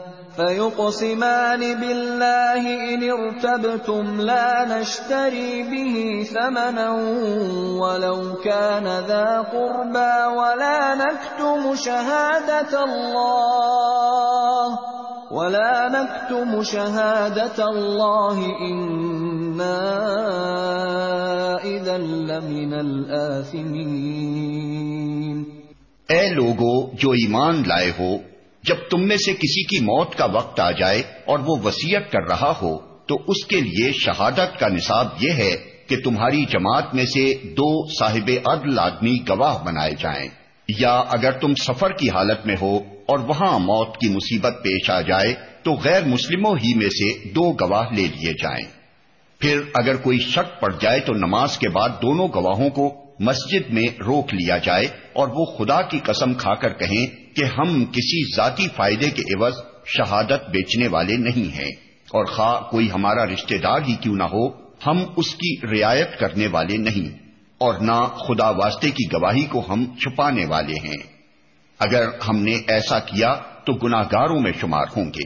فَيُقْسِمَانِ بِاللَّهِ إِنِ ارْتَبْتُمْ لَا نَشْتَرِي بِهِ ثَمَنًا وَلَوْ كَانَ ذَا قُرْبَى وَلَا نَكْتُمُ شَهَادَةَ اللَّهِ ولا نكتم شهادة الله إنا إذا لمن الآثمين
اے لوگو جو ایمان لائے ہو جب تم میں سے کسی کی موت کا وقت آ جائے اور وہ وسیعت کر رہا ہو تو اس کے لیے شہادت کا نصاب یہ ہے کہ تمہاری جماعت میں سے دو صاحب عدل آدمی گواہ بنائے جائیں یا اگر تم سفر کی حالت میں ہو اور وہاں موت کی مصیبت پیش آ جائے تو غیر مسلموں ہی میں سے دو گواہ لے لیے جائیں پھر اگر کوئی شک پڑ جائے تو نماز کے بعد دونوں گواہوں کو مسجد میں روک لیا جائے اور وہ خدا کی قسم کھا کر کہیں کہ ہم کسی ذاتی فائدے کے عوض شہادت بیچنے والے نہیں ہیں اور خواہ کوئی ہمارا رشتہ دار ہی کیوں نہ ہو ہم اس کی رعایت کرنے والے نہیں اور نہ خدا واسطے کی گواہی کو ہم چھپانے والے ہیں اگر ہم نے ایسا کیا تو گناہ گاروں میں شمار ہوں گے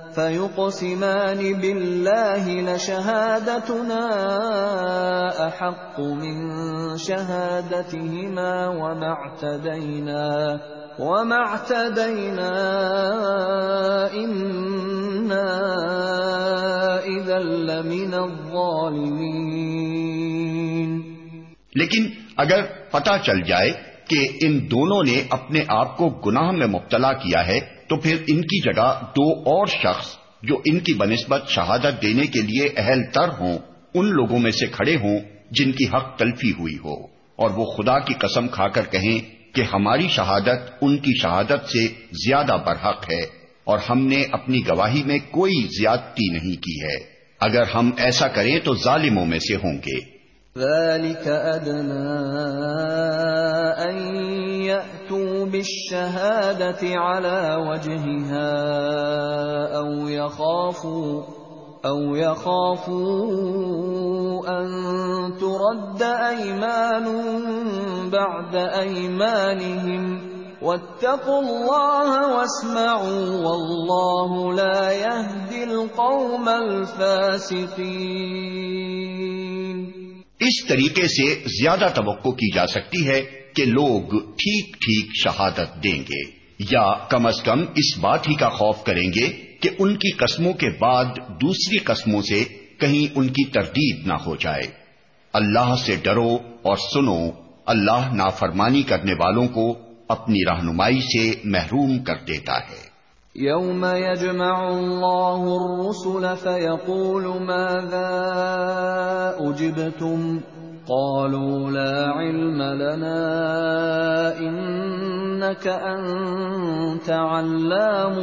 سمانی بل شہاد نو ملا شہادت مین
لیکن اگر پتہ چل جائے کہ ان دونوں نے اپنے آپ کو گناہ میں مبتلا کیا ہے تو پھر ان کی جگہ دو اور شخص جو ان کی بنسبت شہادت دینے کے لیے اہل تر ہوں ان لوگوں میں سے کھڑے ہوں جن کی حق تلفی ہوئی ہو اور وہ خدا کی قسم کھا کر کہیں کہ ہماری شہادت ان کی شہادت سے زیادہ برحق ہے اور ہم نے اپنی گواہی میں کوئی زیادتی نہیں کی ہے اگر ہم ایسا کریں تو ظالموں میں سے ہوں گے
ذلك أدنى أن تو بشحد عل وجہ اوی خوف او یوف رئی منوئی منی و تسم اولا دل کو ملتی
اس طریقے سے زیادہ توقع کی جا سکتی ہے کہ لوگ ٹھیک ٹھیک شہادت دیں گے یا کم از کم اس بات ہی کا خوف کریں گے کہ ان کی قسموں کے بعد دوسری قسموں سے کہیں ان کی تردید نہ ہو جائے اللہ سے ڈرو اور سنو اللہ نافرمانی کرنے والوں کو اپنی رہنمائی سے محروم کر دیتا ہے
الرسل ماذا قالوا لا علم لنا انك انت علام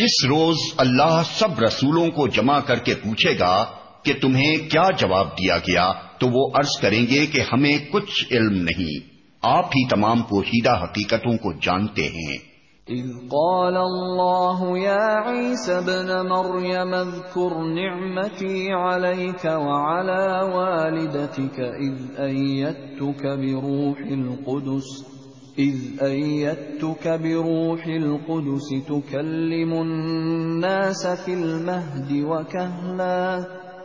جس روز اللہ سب رسولوں کو جمع کر کے پوچھے گا کہ تمہیں کیا جواب دیا گیا تو وہ عرض کریں گے کہ ہمیں کچھ علم نہیں آپ ہی تمام پوشیدہ حقیقتوں کو جانتے ہیں
قال الله يا عيسى ابن مريم اذكر نعمتي عليك وعلى والدتك بروح القدس سد نیا بروح القدس تكلم الناس في المهد میوکل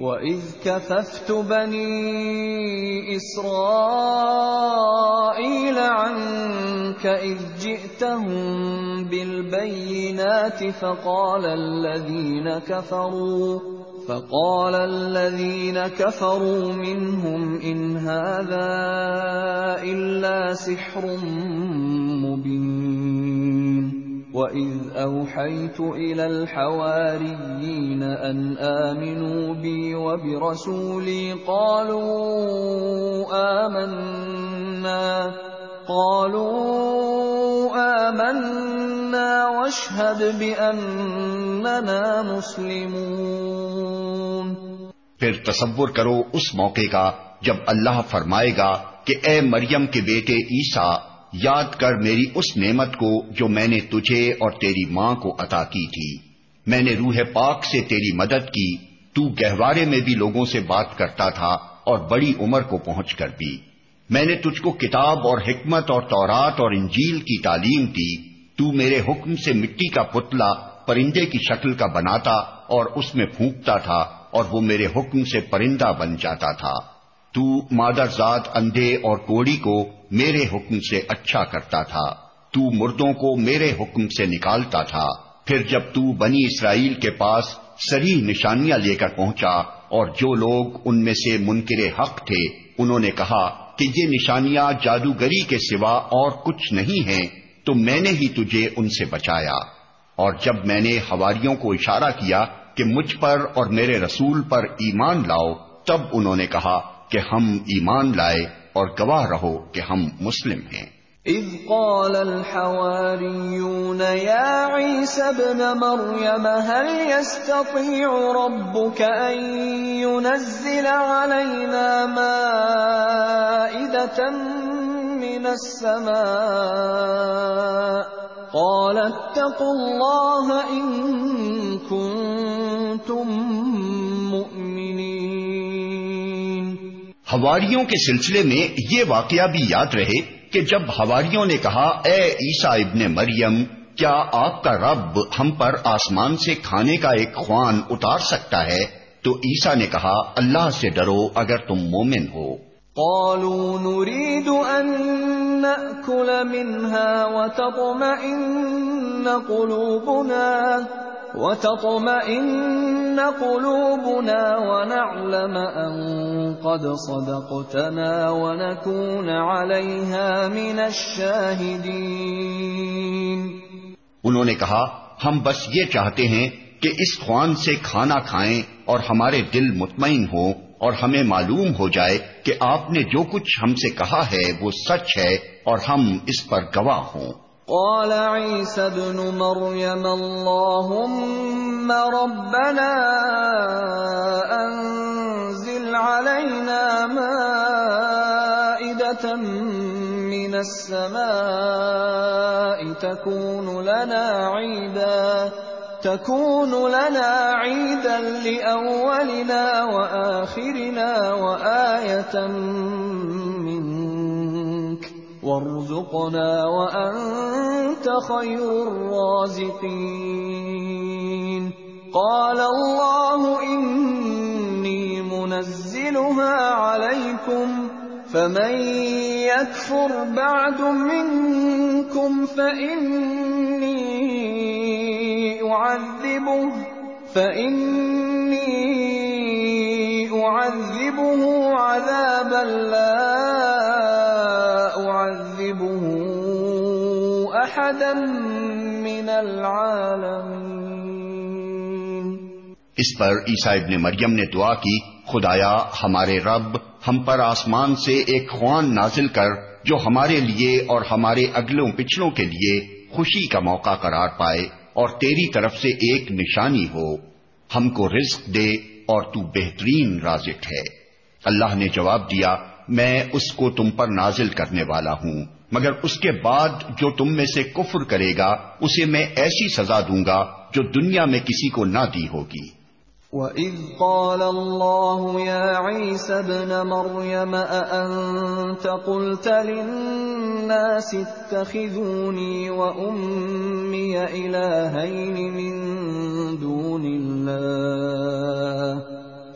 وَإِذْ كَفَفْتُ بَنِي إِسْرَائِيلَ عَنْكَ إِذْ جِئْتَهُمْ بِالْبَيِّنَاتِ فَقَالَ الَّذِينَ كَفَرُوا فَقَالَ الَّذِينَ كَفَرُوا مِنْهُمْ إِنْ هَذَا إِلَّا سِحْرٌ مُبِينٌ وَإِذْ أَوْحَيْتُ إِلَى الْحَوَارِيِّينَ أَنْ آمِنُوا بِي وَبِرَسُولِي قَالُوا آمَنَّا قَالُوا آمَنَّا وَاشْهَدْ بِأَنَّنَا مُسْلِمُونَ
پھر تصور کرو اس موقع کا جب اللہ فرمائے گا کہ اے مریم کے بیٹے عیسیٰ یاد کر میری اس نعمت کو جو میں نے تجھے اور تیری ماں کو عطا کی تھی میں نے روح پاک سے تیری مدد کی تو گہوارے میں بھی لوگوں سے بات کرتا تھا اور بڑی عمر کو پہنچ کر بھی میں نے تجھ کو کتاب اور حکمت اور تورات اور انجیل کی تعلیم دی تو میرے حکم سے مٹی کا پتلا پرندے کی شکل کا بناتا اور اس میں پھونکتا تھا اور وہ میرے حکم سے پرندہ بن جاتا تھا تو مادر ذات اندھے اور کوڑی کو میرے حکم سے اچھا کرتا تھا تو مردوں کو میرے حکم سے نکالتا تھا پھر جب تو بنی اسرائیل کے پاس سری نشانیاں لے کر پہنچا اور جو لوگ ان میں سے منکر حق تھے انہوں نے کہا کہ یہ نشانیاں جادوگری کے سوا اور کچھ نہیں ہیں تو میں نے ہی تجھے ان سے بچایا اور جب میں نے ہواریوں کو اشارہ کیا کہ مجھ پر اور میرے رسول پر ایمان لاؤ تب انہوں نے کہا کہ ہم ایمان لائے اور گواہ رہو کہ ہم مسلم ہیں
اذ قال الحواریون یا عیس ابن مریم هل يستطيع ربك ان ينزل علينا مائدة من السماء قال اتقوا الله ان كنتم
ہواریوں کے سلسلے میں یہ واقعہ بھی یاد رہے کہ جب ہواریوں نے کہا اے عیسا ابن مریم کیا آپ کا رب ہم پر آسمان سے کھانے کا ایک خوان اتار سکتا ہے تو عیسا نے کہا اللہ سے ڈرو اگر تم مومن ہو
قالوا نريد نأكل منها وتطمئن قلوبنا انہوں
نے کہا ہم بس یہ چاہتے ہیں کہ اس خوان سے کھانا کھائیں اور ہمارے دل مطمئن ہو اور ہمیں معلوم ہو جائے کہ آپ نے جو کچھ ہم سے کہا ہے وہ سچ ہے اور ہم اس پر گواہ ہوں
قال عيسى ابن مريم اللهم ربنا انزل علينا مائدة من السماء تكون لنا عيدا تكون لنا عيدا لأولنا وآخرنا وآية وارزقنا وأنت خير الرازقين قال الله إني منزلها عليكم فمن يكفر بعد منكم فإني أعذبه فإني أعذبه عذابا لا من العالمين
اس پر عیسیٰ ابن مریم نے دعا کی خدایا ہمارے رب ہم پر آسمان سے ایک خوان نازل کر جو ہمارے لیے اور ہمارے اگلوں پچھلوں کے لیے خوشی کا موقع قرار پائے اور تیری طرف سے ایک نشانی ہو ہم کو رزق دے اور تو بہترین رازق ہے اللہ نے جواب دیا میں اس کو تم پر نازل کرنے والا ہوں مگر اس کے بعد جو تم میں سے کفر کرے گا اسے میں ایسی سزا دوں گا جو دنیا میں کسی کو نہ دی ہوگی
وَإِذْ قَالَ اللَّهُ يَا عِيسَى ابْنَ مَرْيَمَ أَأَنْتَ قُلْتَ لِلنَّاسِ اتَّخِذُونِي وَأُمِّيَ إِلَٰهَيْنِ مِن دُونِ اللَّهِ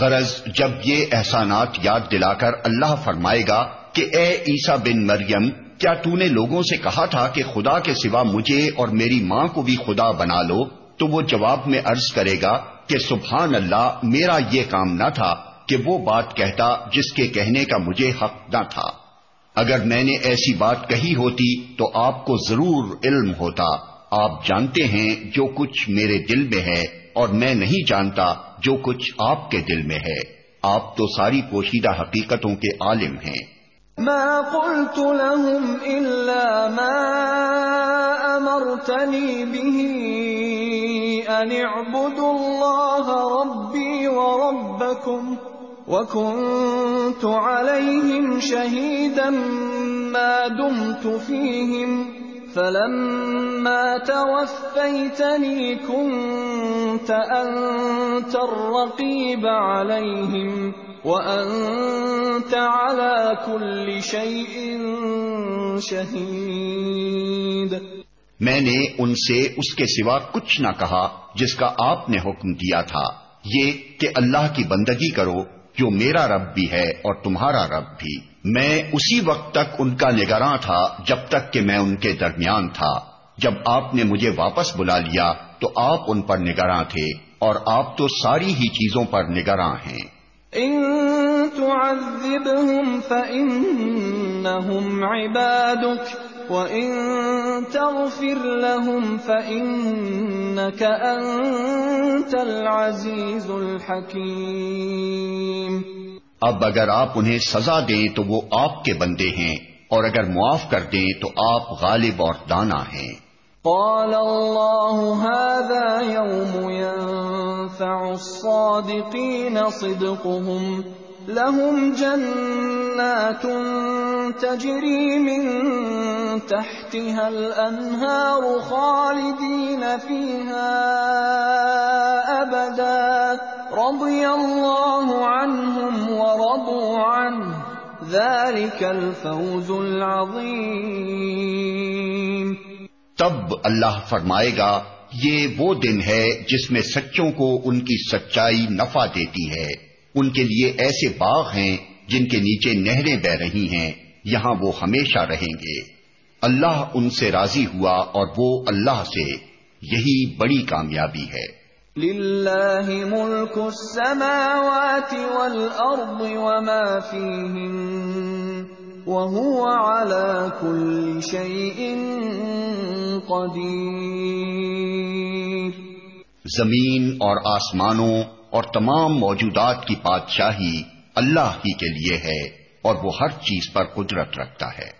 غرض جب یہ احسانات یاد دلا کر اللہ فرمائے گا کہ اے عیسا بن مریم کیا تو نے لوگوں سے کہا تھا کہ خدا کے سوا مجھے اور میری ماں کو بھی خدا بنا لو تو وہ جواب میں عرض کرے گا کہ سبحان اللہ میرا یہ کام نہ تھا کہ وہ بات کہتا جس کے کہنے کا مجھے حق نہ تھا اگر میں نے ایسی بات کہی ہوتی تو آپ کو ضرور علم ہوتا آپ جانتے ہیں جو کچھ میرے دل میں ہے اور میں نہیں جانتا جو کچھ آپ کے دل میں ہے آپ تو ساری پوشیدہ حقیقتوں کے عالم ہیں
ما قلت لهم ما امرتني به ان اعبدوا الله اللہ وربكم وكنت علیہم شهيدا ما دمت فيهم فلما توفيتني كنت أنت الرقيب عليهم وأنت على كل شيء شهيد
میں نے ان سے اس کے سوا کچھ نہ کہا جس کا آپ نے حکم دیا تھا یہ کہ اللہ کی بندگی کرو جو میرا رب بھی ہے اور تمہارا رب بھی میں اسی وقت تک ان کا نگراں تھا جب تک کہ میں ان کے درمیان تھا جب آپ نے مجھے واپس بلا لیا تو آپ ان پر نگراں تھے اور آپ تو ساری ہی چیزوں پر نگراں ہیں ان اب اگر آپ انہیں سزا دیں تو وہ آپ کے بندے ہیں اور اگر معاف کر دیں تو آپ غالب اور دانا ہیں
قال هذا يوم ينفع الصادقين صدقهم لهم جنات تجري من تحتها الأنهار خالدين فيها أبدا رضي الله عنهم ورضوا عنه ذلك الفوز
العظيم تب الله فرمائے گا یہ وہ دن ہے جس میں سچوں کو ان کی سچائی نفع دیتی ہے ان کے لیے ایسے باغ ہیں جن کے نیچے نہریں بہ رہی ہیں یہاں وہ ہمیشہ رہیں گے اللہ ان سے راضی ہوا اور وہ اللہ سے یہی بڑی کامیابی ہے
السماوات وما
زمین اور آسمانوں اور تمام موجودات کی بادشاہی اللہ ہی کے لیے ہے اور وہ ہر چیز پر قدرت رکھتا ہے